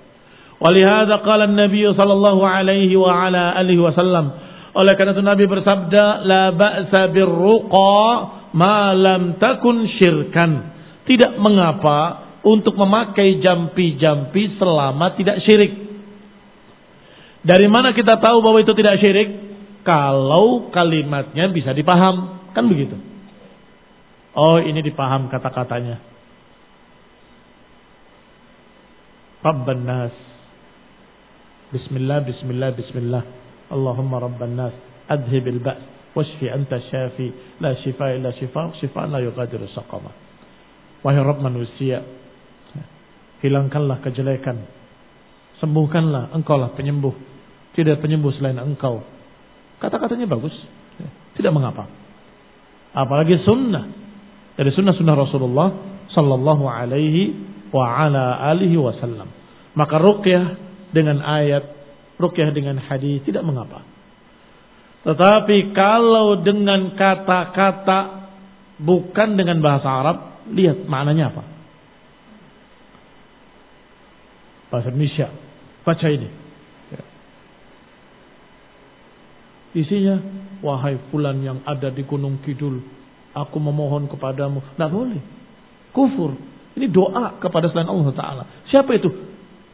Walihada qala an-nabiy sallallahu alaihi wa ala alihi wasallam oleh karena itu Nabi bersabda, la ba'sa birruqa ma lam takun syirkan. Tidak mengapa untuk memakai jampi-jampi selama tidak syirik. Dari mana kita tahu bahwa itu tidak syirik? Kalau kalimatnya bisa dipaham. Kan begitu. Oh ini dipaham kata-katanya. Rabban nas. Bismillah, bismillah, bismillah. اللهم رب الناس أذهب البأس واشفي أنت الشافي لا شفاء إلا شفاء شفاء لا يغادر سقما Wahai Rabb manusia Hilangkanlah kejelekan Sembuhkanlah Engkau lah penyembuh Tidak penyembuh selain engkau Kata-katanya bagus Tidak mengapa Apalagi sunnah Dari sunnah-sunnah Rasulullah Sallallahu alaihi wa ala alihi wasallam Maka ruqyah dengan ayat rukyah dengan hadis tidak mengapa. Tetapi kalau dengan kata-kata bukan dengan bahasa Arab, lihat maknanya apa. Bahasa Indonesia. Baca ini. Ya. Isinya, wahai fulan yang ada di Gunung Kidul, aku memohon kepadamu. Tidak boleh. Kufur. Ini doa kepada selain Allah Ta'ala. Siapa itu?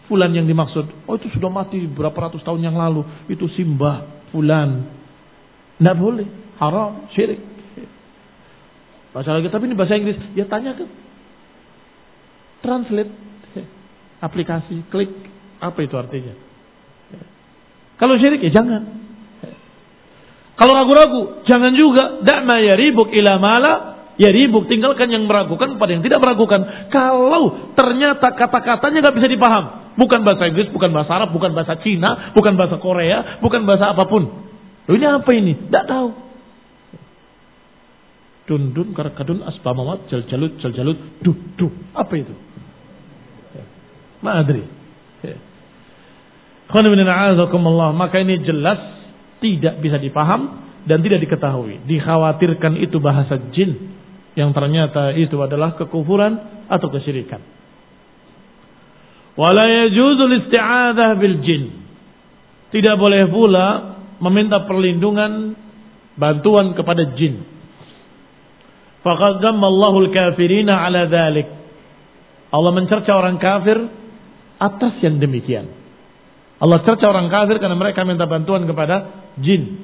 Fulan yang dimaksud, oh itu sudah mati berapa ratus tahun yang lalu. Itu simbah fulan. Tidak boleh. Haram, syirik. Baca lagi, tapi ini bahasa Inggris. Ya tanya ke translate aplikasi, klik apa itu artinya. Kalau syirik ya jangan. Kalau ragu-ragu, jangan juga. Da'ma yaribuk ila mala yaribuk. Tinggalkan yang meragukan pada yang tidak meragukan. Kalau ternyata kata-katanya nggak bisa dipaham. Bukan bahasa Inggris, bukan bahasa Arab, bukan bahasa Cina, bukan bahasa Korea, bukan bahasa apa pun. Loh ini apa ini? Tidak tahu. Dun dun karakadun asbamamat jal jalut jal jalut duh duh apa itu? Ma'adri. Maka ini jelas tidak bisa dipaham dan tidak diketahui. Dikhawatirkan itu bahasa jin yang ternyata itu adalah kekufuran atau kesyirikan. Wala yajuzul isti'adah bil jin. Tidak boleh pula meminta perlindungan bantuan kepada jin. Faqad Allahul kafirina ala dhalik. Allah mencerca orang kafir atas yang demikian. Allah cerca orang kafir karena mereka minta bantuan kepada jin.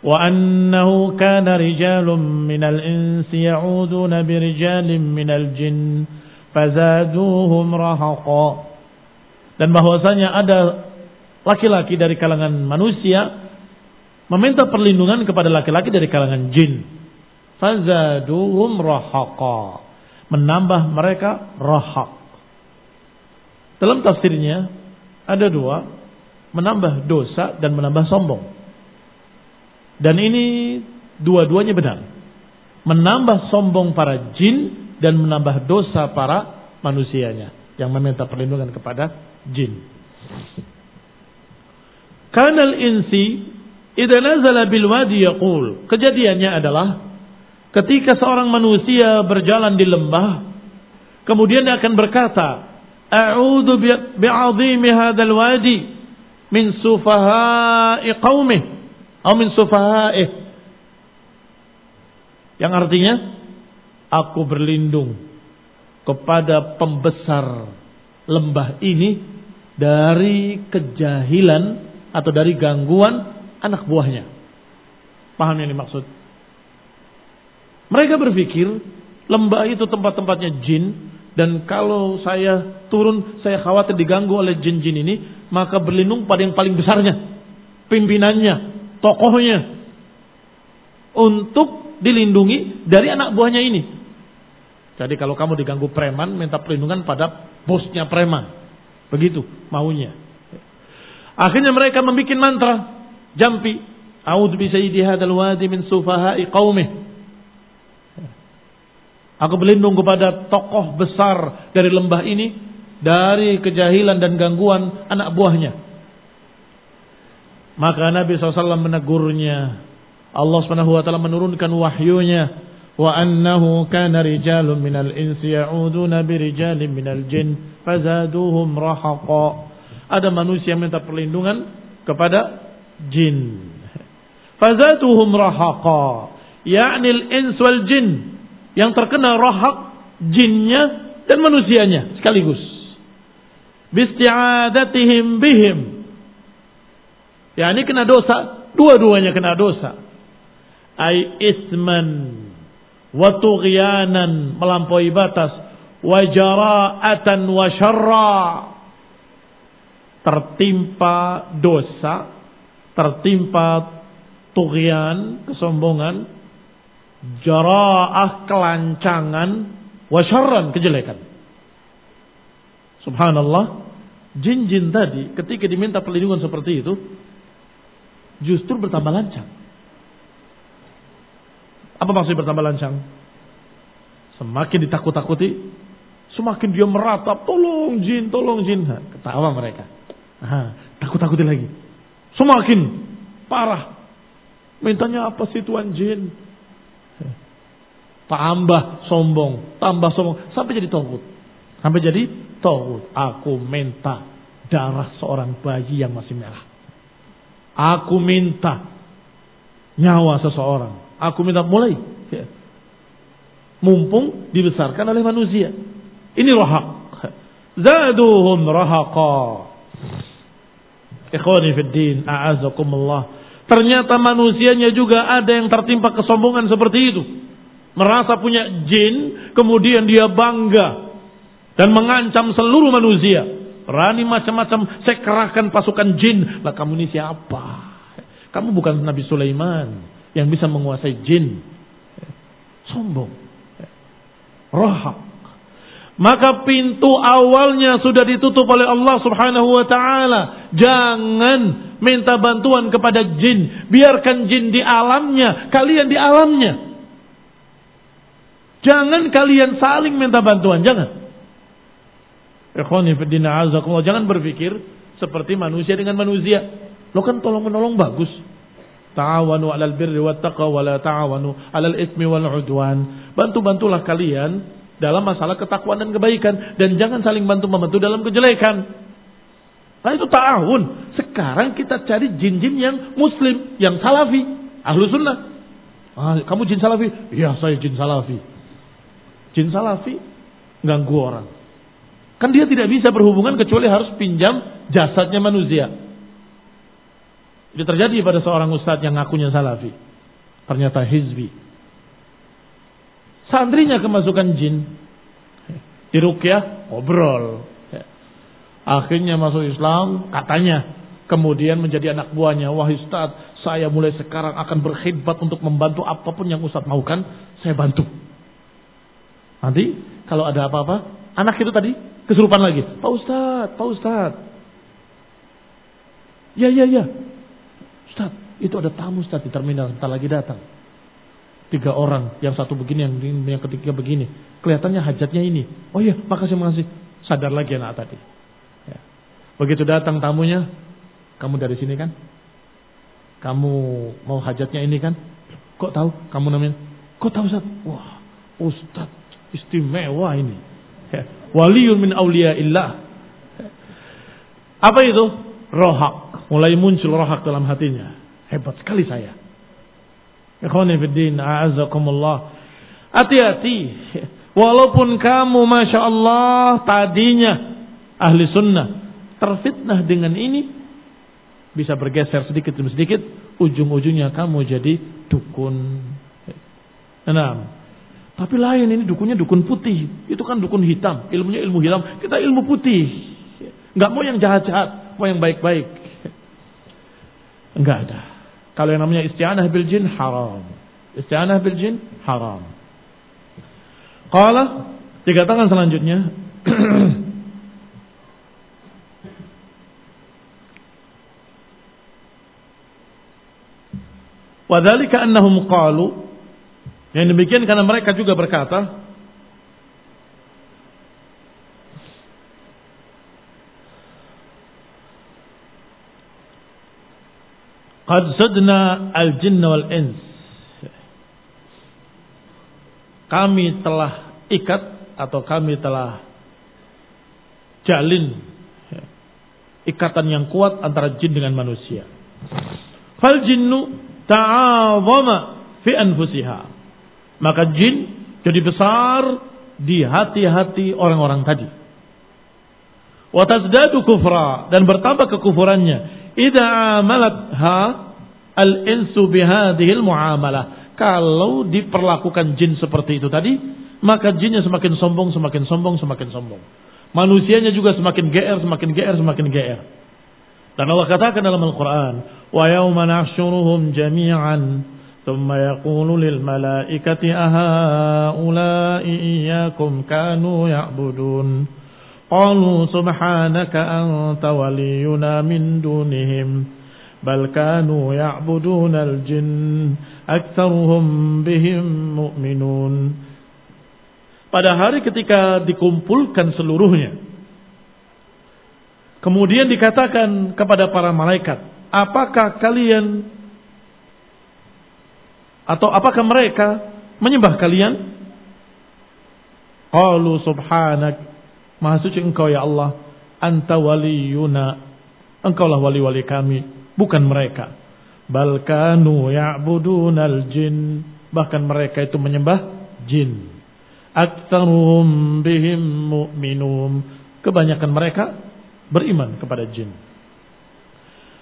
Wa annahu kana rijalun minal insi ya'uduna birijalin minal jin fazaduhum rahaqa. Dan bahwasanya ada laki-laki dari kalangan manusia meminta perlindungan kepada laki-laki dari kalangan jin. Fazaduhum rahaqa. Menambah mereka rahaq. Dalam tafsirnya ada dua, menambah dosa dan menambah sombong. Dan ini dua-duanya benar. Menambah sombong para jin dan menambah dosa para manusianya yang meminta perlindungan kepada jin. Kanal insi idza nazala bil wadi yaqul. Kejadiannya adalah ketika seorang manusia berjalan di lembah kemudian dia akan berkata, A'udhu bi'azimi hadal wadi min sufaha'i qawmih atau min sufaha'ih yang artinya aku berlindung kepada pembesar lembah ini dari kejahilan atau dari gangguan anak buahnya. Paham yang dimaksud? Mereka berpikir lembah itu tempat-tempatnya jin dan kalau saya turun, saya khawatir diganggu oleh jin-jin ini, maka berlindung pada yang paling besarnya, pimpinannya, tokohnya, untuk dilindungi dari anak buahnya ini. Jadi kalau kamu diganggu preman, minta perlindungan pada bosnya preman. Begitu maunya. Akhirnya mereka membuat mantra, jampi, A'udzu bi sayyidi hadzal wadi min sufaha'i qaumih. Aku berlindung kepada tokoh besar dari lembah ini dari kejahilan dan gangguan anak buahnya. Maka Nabi SAW menegurnya. Allah taala menurunkan wahyunya annahu kana rijalun minal insi ya'uduna birijalin minal jin fazaduhum rahaqa. Ada manusia minta perlindungan kepada jin. Fazaduhum rahaqa. Ya'ni al-ins wal jin yang terkena rohak jinnya dan manusianya sekaligus. Bisti'adatihim bihim. Ya ini kena dosa, dua-duanya kena dosa. Ai isman wa tughyanan melampaui batas. Wa jara'atan wa syarra. Tertimpa dosa, tertimpa tughyan, kesombongan, jaraah kelancangan. Wasyarran kejelekan. Subhanallah, jin-jin tadi ketika diminta perlindungan seperti itu justru bertambah lancang. Apa maksudnya bertambah lancang? Semakin ditakut-takuti, semakin dia meratap, tolong jin, tolong jin. Nah, ketawa mereka. takut-takuti lagi. Semakin parah. Mintanya apa sih Tuan jin? Tambah sombong, tambah sombong. Sampai jadi tohut. Sampai jadi tohut. Aku minta darah seorang bayi yang masih merah. Aku minta nyawa seseorang. Aku minta mulai. Ya. Mumpung dibesarkan oleh manusia. Ini rohak. Zaduhum rahaqa. Ikhwani fid din, a'azakumullah. Ternyata manusianya juga ada yang tertimpa kesombongan seperti itu merasa punya jin, kemudian dia bangga dan mengancam seluruh manusia. Rani macam-macam, saya kerahkan pasukan jin. Lah kamu ini siapa? Kamu bukan Nabi Sulaiman yang bisa menguasai jin. Sombong. Rohak. Maka pintu awalnya sudah ditutup oleh Allah subhanahu wa ta'ala. Jangan minta bantuan kepada jin. Biarkan jin di alamnya. Kalian di alamnya. Jangan kalian saling minta bantuan. Jangan. Jangan berpikir seperti manusia dengan manusia. Lo kan tolong menolong bagus. Ta'awanu alal birri wa taqwa wa la ta'awanu alal ismi wal udwan. Bantu-bantulah kalian dalam masalah ketakwaan dan kebaikan dan jangan saling bantu membantu dalam kejelekan. Nah itu ta'awun. Sekarang kita cari jin-jin yang muslim, yang salafi, ahlu sunnah. Ah, kamu jin salafi? Iya saya jin salafi. Jin salafi ganggu orang. Kan dia tidak bisa berhubungan kecuali harus pinjam jasadnya manusia. Itu terjadi pada seorang ustadz yang ngakunya salafi. Ternyata hizbi. Santrinya kemasukan jin. Di rukyah ngobrol. Akhirnya masuk Islam katanya. Kemudian menjadi anak buahnya. Wah Ustaz, saya mulai sekarang akan berkhidmat untuk membantu apa pun yang Ustaz maukan. Saya bantu. Nanti kalau ada apa-apa, anak itu tadi kesurupan lagi. Pak Ustaz, Pak Ustaz. Ya, ya, ya. Itu ada tamu Ustaz di terminal, sebentar lagi datang tiga orang, yang satu begini, yang, yang ketiga begini. Kelihatannya hajatnya ini. Oh iya, makasih makasih. Sadar lagi anak tadi. Ya. Begitu datang tamunya, kamu dari sini kan? Kamu mau hajatnya ini kan? Kok tahu? Kamu namanya? Kok tahu Ustaz? Wah, Ustaz istimewa ini. Ya. Waliyun min illah. Ya. Apa itu? Rohak. Mulai muncul rohak dalam hatinya. Hebat sekali saya. Hati-hati. Walaupun kamu Masya Allah tadinya ahli sunnah. Terfitnah dengan ini. Bisa bergeser sedikit demi sedikit. Ujung-ujungnya kamu jadi dukun. Nah, tapi lain ini dukunnya dukun putih. Itu kan dukun hitam. Ilmunya ilmu hitam. Kita ilmu putih. Enggak mau yang jahat-jahat. Mau yang baik-baik. Enggak ada. Kalau yang namanya isti'anah bil jin haram. Isti'anah bil jin haram. Qala dikatakan selanjutnya Wadhalika annahum qalu yang demikian karena mereka juga berkata Qad sadna al-jinna wal ins. Kami telah ikat atau kami telah jalin ikatan yang kuat antara jin dengan manusia. Fal jinnu ta'azama fi anfusiha. Maka jin jadi besar di hati-hati orang-orang tadi. Wa tazdadu kufra dan bertambah kekufurannya idza amalatha al-insu bihadhil muamalah. Kalau diperlakukan jin seperti itu tadi, maka jinnya semakin sombong, semakin sombong, semakin sombong. Manusianya juga semakin GR, semakin GR, semakin GR. Dan Allah katakan dalam Al-Quran, yawma nahsyuruhum jami'an, yaqulu lil malaikati ahaula'i iyyakum kanu ya'budun. قالوا سبحانك أنت ولينا من دونهم بل كانوا يعبدون الجن أكثرهم بهم مؤمنون Pada hari ketika dikumpulkan seluruhnya Kemudian dikatakan kepada para malaikat Apakah kalian Atau apakah mereka Menyembah kalian Qalu subhanak Maha suci engkau ya Allah. Anta waliyuna. Engkaulah wali-wali kami. Bukan mereka. Balkanu ya'budunal jin. Bahkan mereka itu menyembah jin. Aktarum bihim mu'minum. Kebanyakan mereka beriman kepada jin.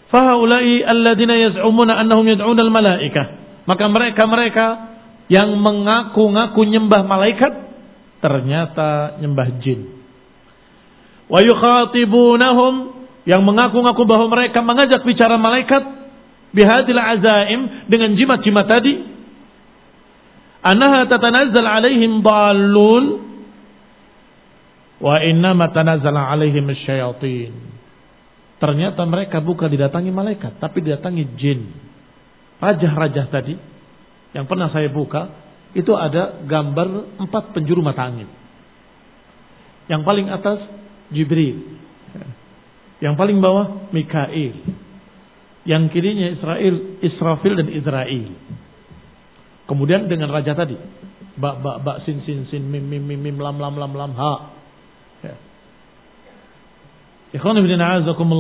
Fahaulai alladina yaz'umuna annahum yad'una al-malaikah. Maka mereka-mereka yang mengaku-ngaku nyembah malaikat ternyata nyembah jin. Wa yukhatibunahum yang mengaku-ngaku bahwa mereka mengajak bicara malaikat bihadil azaim dengan jimat-jimat tadi. Anaha tatanazzal alaihim dallun wa innama tanazzala alaihim syayatin. Ternyata mereka bukan didatangi malaikat tapi didatangi jin. Rajah-rajah tadi yang pernah saya buka itu ada gambar empat penjuru mata angin. Yang paling atas Jibril yang paling bawah Mikail. Yang kirinya Israel, Israfil dan Israel. Kemudian dengan raja tadi. Bak, bak, bak, sin, sin, sin, mim, mim, mim, mim, lam, lam, lam, lam, ha. Ya.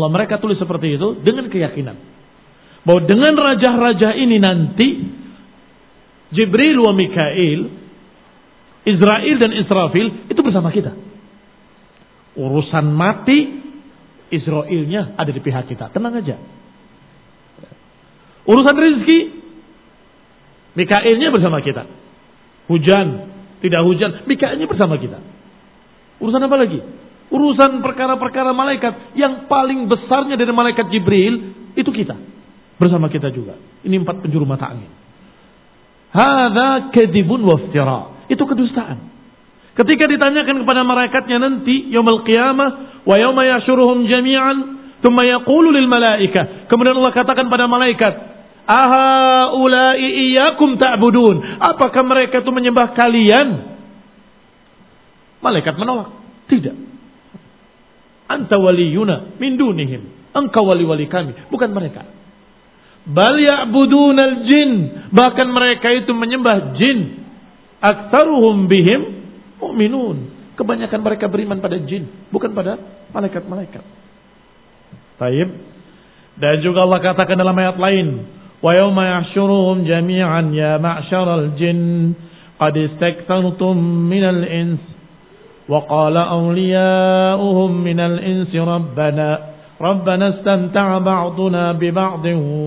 Mereka tulis seperti itu dengan keyakinan. Bahwa dengan raja-raja ini nanti Jibril wa Mikail, Israel dan Israfil itu bersama kita. Urusan mati Israelnya ada di pihak kita. Tenang aja. Urusan rezeki, Mikailnya bersama kita. Hujan, tidak hujan, Mikailnya bersama kita. Urusan apa lagi? Urusan perkara-perkara malaikat yang paling besarnya dari malaikat Jibril itu kita. Bersama kita juga. Ini empat penjuru mata angin. Hada kedibun waftira. Itu kedustaan. Ketika ditanyakan kepada malaikatnya nanti yaumul qiyamah wa yauma yashuruhum jami'an thumma yaqulu lil malaika. Kemudian Allah katakan pada malaikat, "Aha ulai iyyakum ta'budun?" Apakah mereka itu menyembah kalian? Malaikat menolak. Tidak. Anta waliyuna min dunihim. Engkau wali-wali kami, bukan mereka. Bal ya'budunal jin. Bahkan mereka itu menyembah jin. Aktsaruhum bihim Mu'minun. Kebanyakan mereka beriman pada jin, bukan pada malaikat-malaikat. Taib. Dan juga Allah katakan dalam ayat lain, "Wa yawma yahsyuruhum jami'an ya ma'syaral jin qad istakthartum minal ins wa qala awliya'uhum minal ins rabbana ربنا استمتع بعضنا ببعض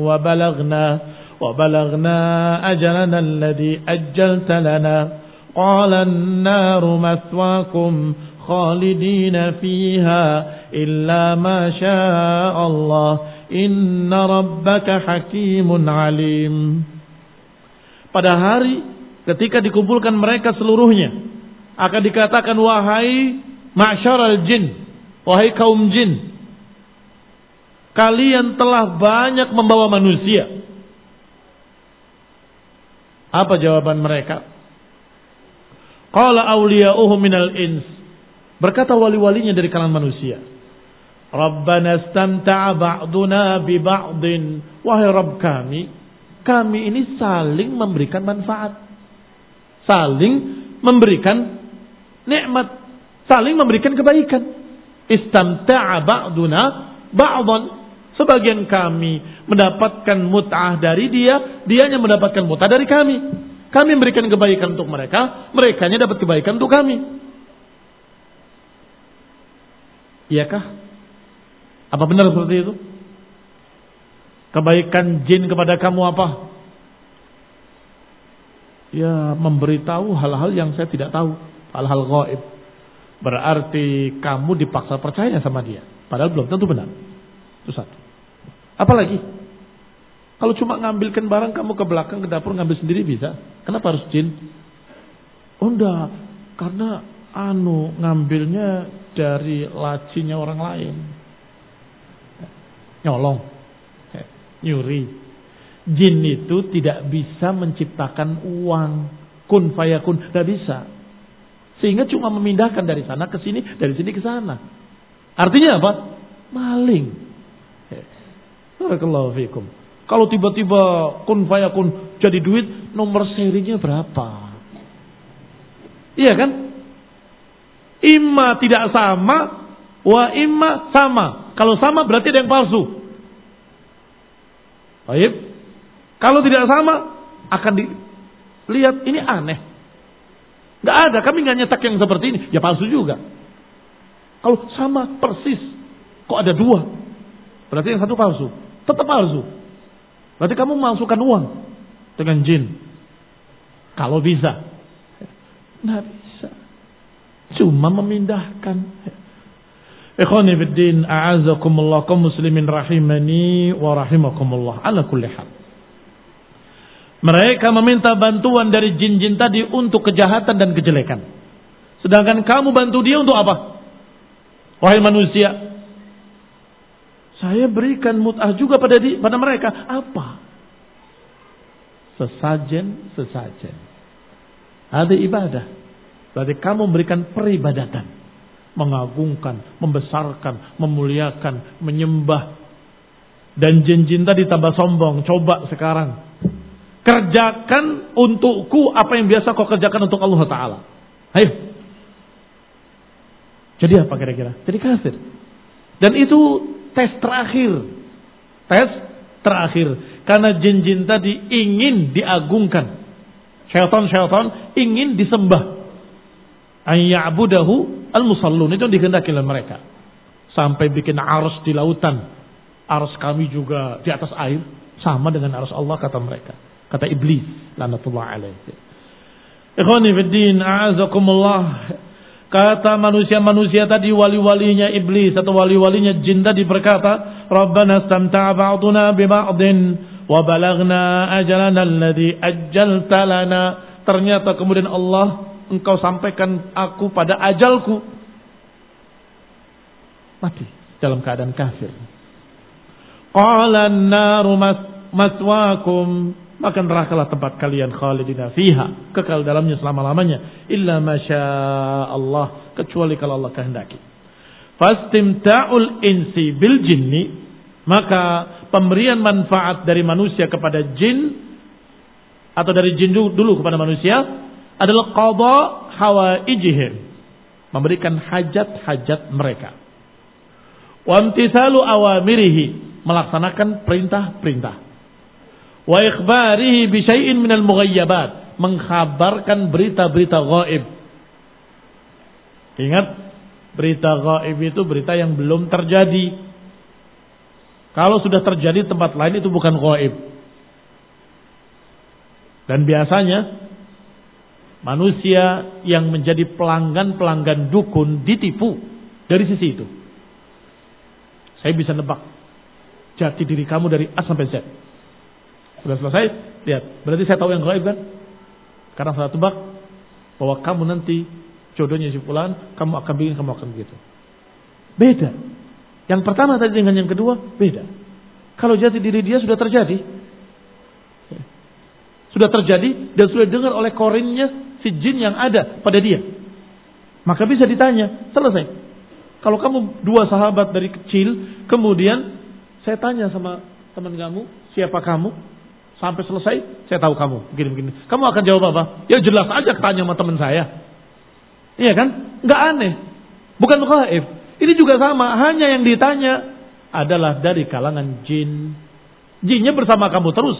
وبلغنا وبلغنا أجلنا الذي أجلت لنا قال النار مثواكم خالدين فيها إلا ما شاء الله إن ربك حكيم عليم. Pada hari ketika dikumpulkan mereka seluruhnya akan dikatakan wahai ma'syaral jin, wahai kaum jin, kalian telah banyak membawa manusia. Apa jawaban mereka? Qala awliya'uhum minal ins. Berkata wali-walinya dari kalangan manusia. Rabbana istamta'a ba'duna bi ba'din. Wahai Rabb kami, kami ini saling memberikan manfaat. Saling memberikan nikmat. Saling memberikan kebaikan. Istamta'a ba'duna ba'dan. Sebagian kami mendapatkan mut'ah dari dia, dianya mendapatkan mut'ah dari kami. Kami memberikan kebaikan untuk mereka, mereka dapat kebaikan untuk kami. Iyakah? Apa benar seperti itu? Kebaikan jin kepada kamu apa? Ya memberitahu hal-hal yang saya tidak tahu. Hal-hal gaib. Berarti kamu dipaksa percaya sama dia. Padahal belum tentu benar. Itu satu. Apalagi? Kalau cuma ngambilkan barang kamu ke belakang ke dapur ngambil sendiri bisa. Kenapa harus jin? Oh enggak, karena anu ngambilnya dari lacinya orang lain. Nyolong, nyuri. Jin itu tidak bisa menciptakan uang. Kun fayakun, tidak bisa. Sehingga cuma memindahkan dari sana ke sini, dari sini ke sana. Artinya apa? Maling. Barakallahu fiikum. Kalau tiba-tiba kun fayakun jadi duit, nomor serinya berapa? Iya kan? Imma tidak sama, wa imma sama. Kalau sama berarti ada yang palsu. Baik. Kalau tidak sama, akan dilihat ini aneh. Gak ada, kami nggak nyetak yang seperti ini. Ya palsu juga. Kalau sama persis, kok ada dua? Berarti yang satu palsu. Tetap palsu. Berarti kamu memasukkan uang dengan jin. Kalau bisa. Nggak bisa. Cuma memindahkan. Ikhwani biddin a'azakumullah kaum muslimin rahimani wa rahimakumullah ala kulli hal. Mereka meminta bantuan dari jin-jin tadi untuk kejahatan dan kejelekan. Sedangkan kamu bantu dia untuk apa? Wahai manusia, saya berikan mut'ah juga pada di, pada mereka. Apa? Sesajen, sesajen. Ada ibadah. Berarti kamu memberikan peribadatan. Mengagungkan, membesarkan, memuliakan, menyembah. Dan jin-jin tadi tambah sombong. Coba sekarang. Kerjakan untukku apa yang biasa kau kerjakan untuk Allah Ta'ala. Ayo. Jadi apa kira-kira? Jadi kafir. Dan itu tes terakhir. Tes terakhir. Karena jin-jin tadi ingin diagungkan. Syaitan-syaitan ingin disembah. Ayya'budahu al-musallun. Itu dikehendaki oleh mereka. Sampai bikin arus di lautan. Arus kami juga di atas air. Sama dengan arus Allah kata mereka. Kata iblis. Lanatullah alaihi. Ikhwani fiddin, a'azakumullah. Kata manusia-manusia tadi wali-walinya iblis atau wali-walinya jin tadi berkata, Rabbana istamta'a ba'duna bi ba'din wa balagna ajalana alladhi ajjalta lana. Ternyata kemudian Allah engkau sampaikan aku pada ajalku. Mati dalam keadaan kafir. Qala an-naru maswakum maka nerakalah tempat kalian khalidina fiha kekal dalamnya selama-lamanya. Illa masya Allah kecuali kalau Allah kehendaki. Fastimta'ul insi bil jinni maka pemberian manfaat dari manusia kepada jin atau dari jin dulu kepada manusia adalah qada hawaijihim memberikan hajat-hajat mereka. Wa imtithalu awamirihi melaksanakan perintah-perintah wa ikhbarihi bi syai'in minal mughayyabat, mengkhabarkan berita-berita gaib. Ingat, berita gaib itu berita yang belum terjadi. Kalau sudah terjadi tempat lain itu bukan gaib. Dan biasanya manusia yang menjadi pelanggan-pelanggan dukun ditipu dari sisi itu. Saya bisa nebak jati diri kamu dari A sampai Z. Sudah selesai, lihat. Berarti saya tahu yang gaib kan? Karena saya tebak bahwa kamu nanti jodohnya si fulan, kamu akan bikin, kamu akan begitu. Beda. Yang pertama tadi dengan yang kedua, beda. Kalau jati diri dia sudah terjadi, sudah terjadi dan sudah dengar oleh korinnya si jin yang ada pada dia. Maka bisa ditanya, selesai. Kalau kamu dua sahabat dari kecil, kemudian saya tanya sama teman kamu, siapa kamu? Sampai selesai, saya tahu kamu. Begini-begini. Kamu akan jawab apa? Ya jelas aja tanya sama teman saya. Iya kan? Nggak aneh. Bukan gaib. Ini juga sama. Hanya yang ditanya adalah dari kalangan jin. Jinnya bersama kamu terus.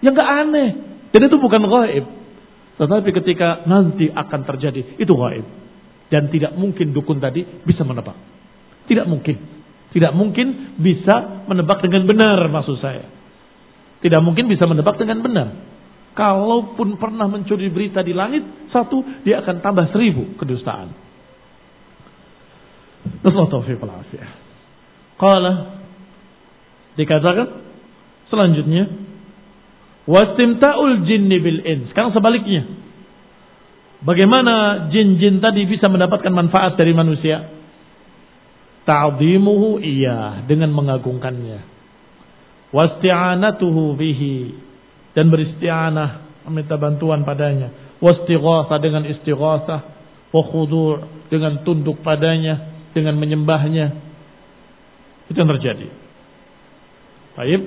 Ya nggak aneh. Jadi itu bukan gaib. Tetapi ketika nanti akan terjadi, itu gaib. Dan tidak mungkin dukun tadi bisa menebak. Tidak mungkin. Tidak mungkin bisa menebak dengan benar maksud saya. Tidak mungkin bisa menebak dengan benar. Kalaupun pernah mencuri berita di langit, satu, dia akan tambah seribu kedustaan. Qala dikatakan selanjutnya wastimta'ul jinni bil ins. Sekarang sebaliknya. Bagaimana jin-jin tadi bisa mendapatkan manfaat dari manusia? Ta'zimuhu iya dengan mengagungkannya wasti'anatuhu bihi. Dan beristi'anah meminta bantuan padanya. Wastighatha dengan istighatha wa dengan tunduk padanya dengan menyembahnya. Itu yang terjadi. Baik.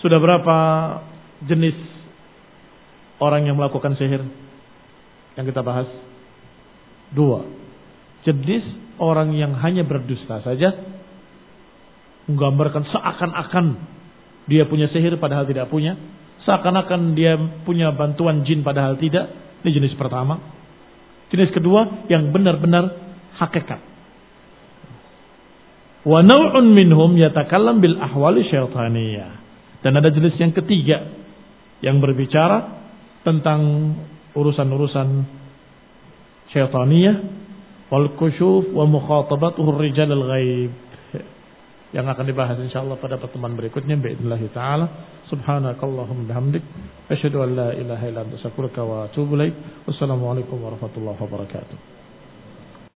Sudah berapa jenis orang yang melakukan sihir? Yang kita bahas. Dua. Jenis orang yang hanya berdusta saja menggambarkan seakan-akan dia punya sihir padahal tidak punya. Seakan-akan dia punya bantuan jin padahal tidak. Ini jenis pertama. Jenis kedua yang benar-benar hakikat. Wa naw'un minhum yatakallam bil ahwali syaitaniyah. Dan ada jenis yang ketiga yang berbicara tentang urusan-urusan syaitaniyah wal kusyuf wa mukhatabatuhu rijal al ghaib yang akan dibahas insyaallah pada pertemuan berikutnya باذنillah taala subhanakallahumma bihamdik asyhadu an la ilaha illa anta astaghfiruka wa atubu ilaik wassalamu alaikum warahmatullahi wabarakatuh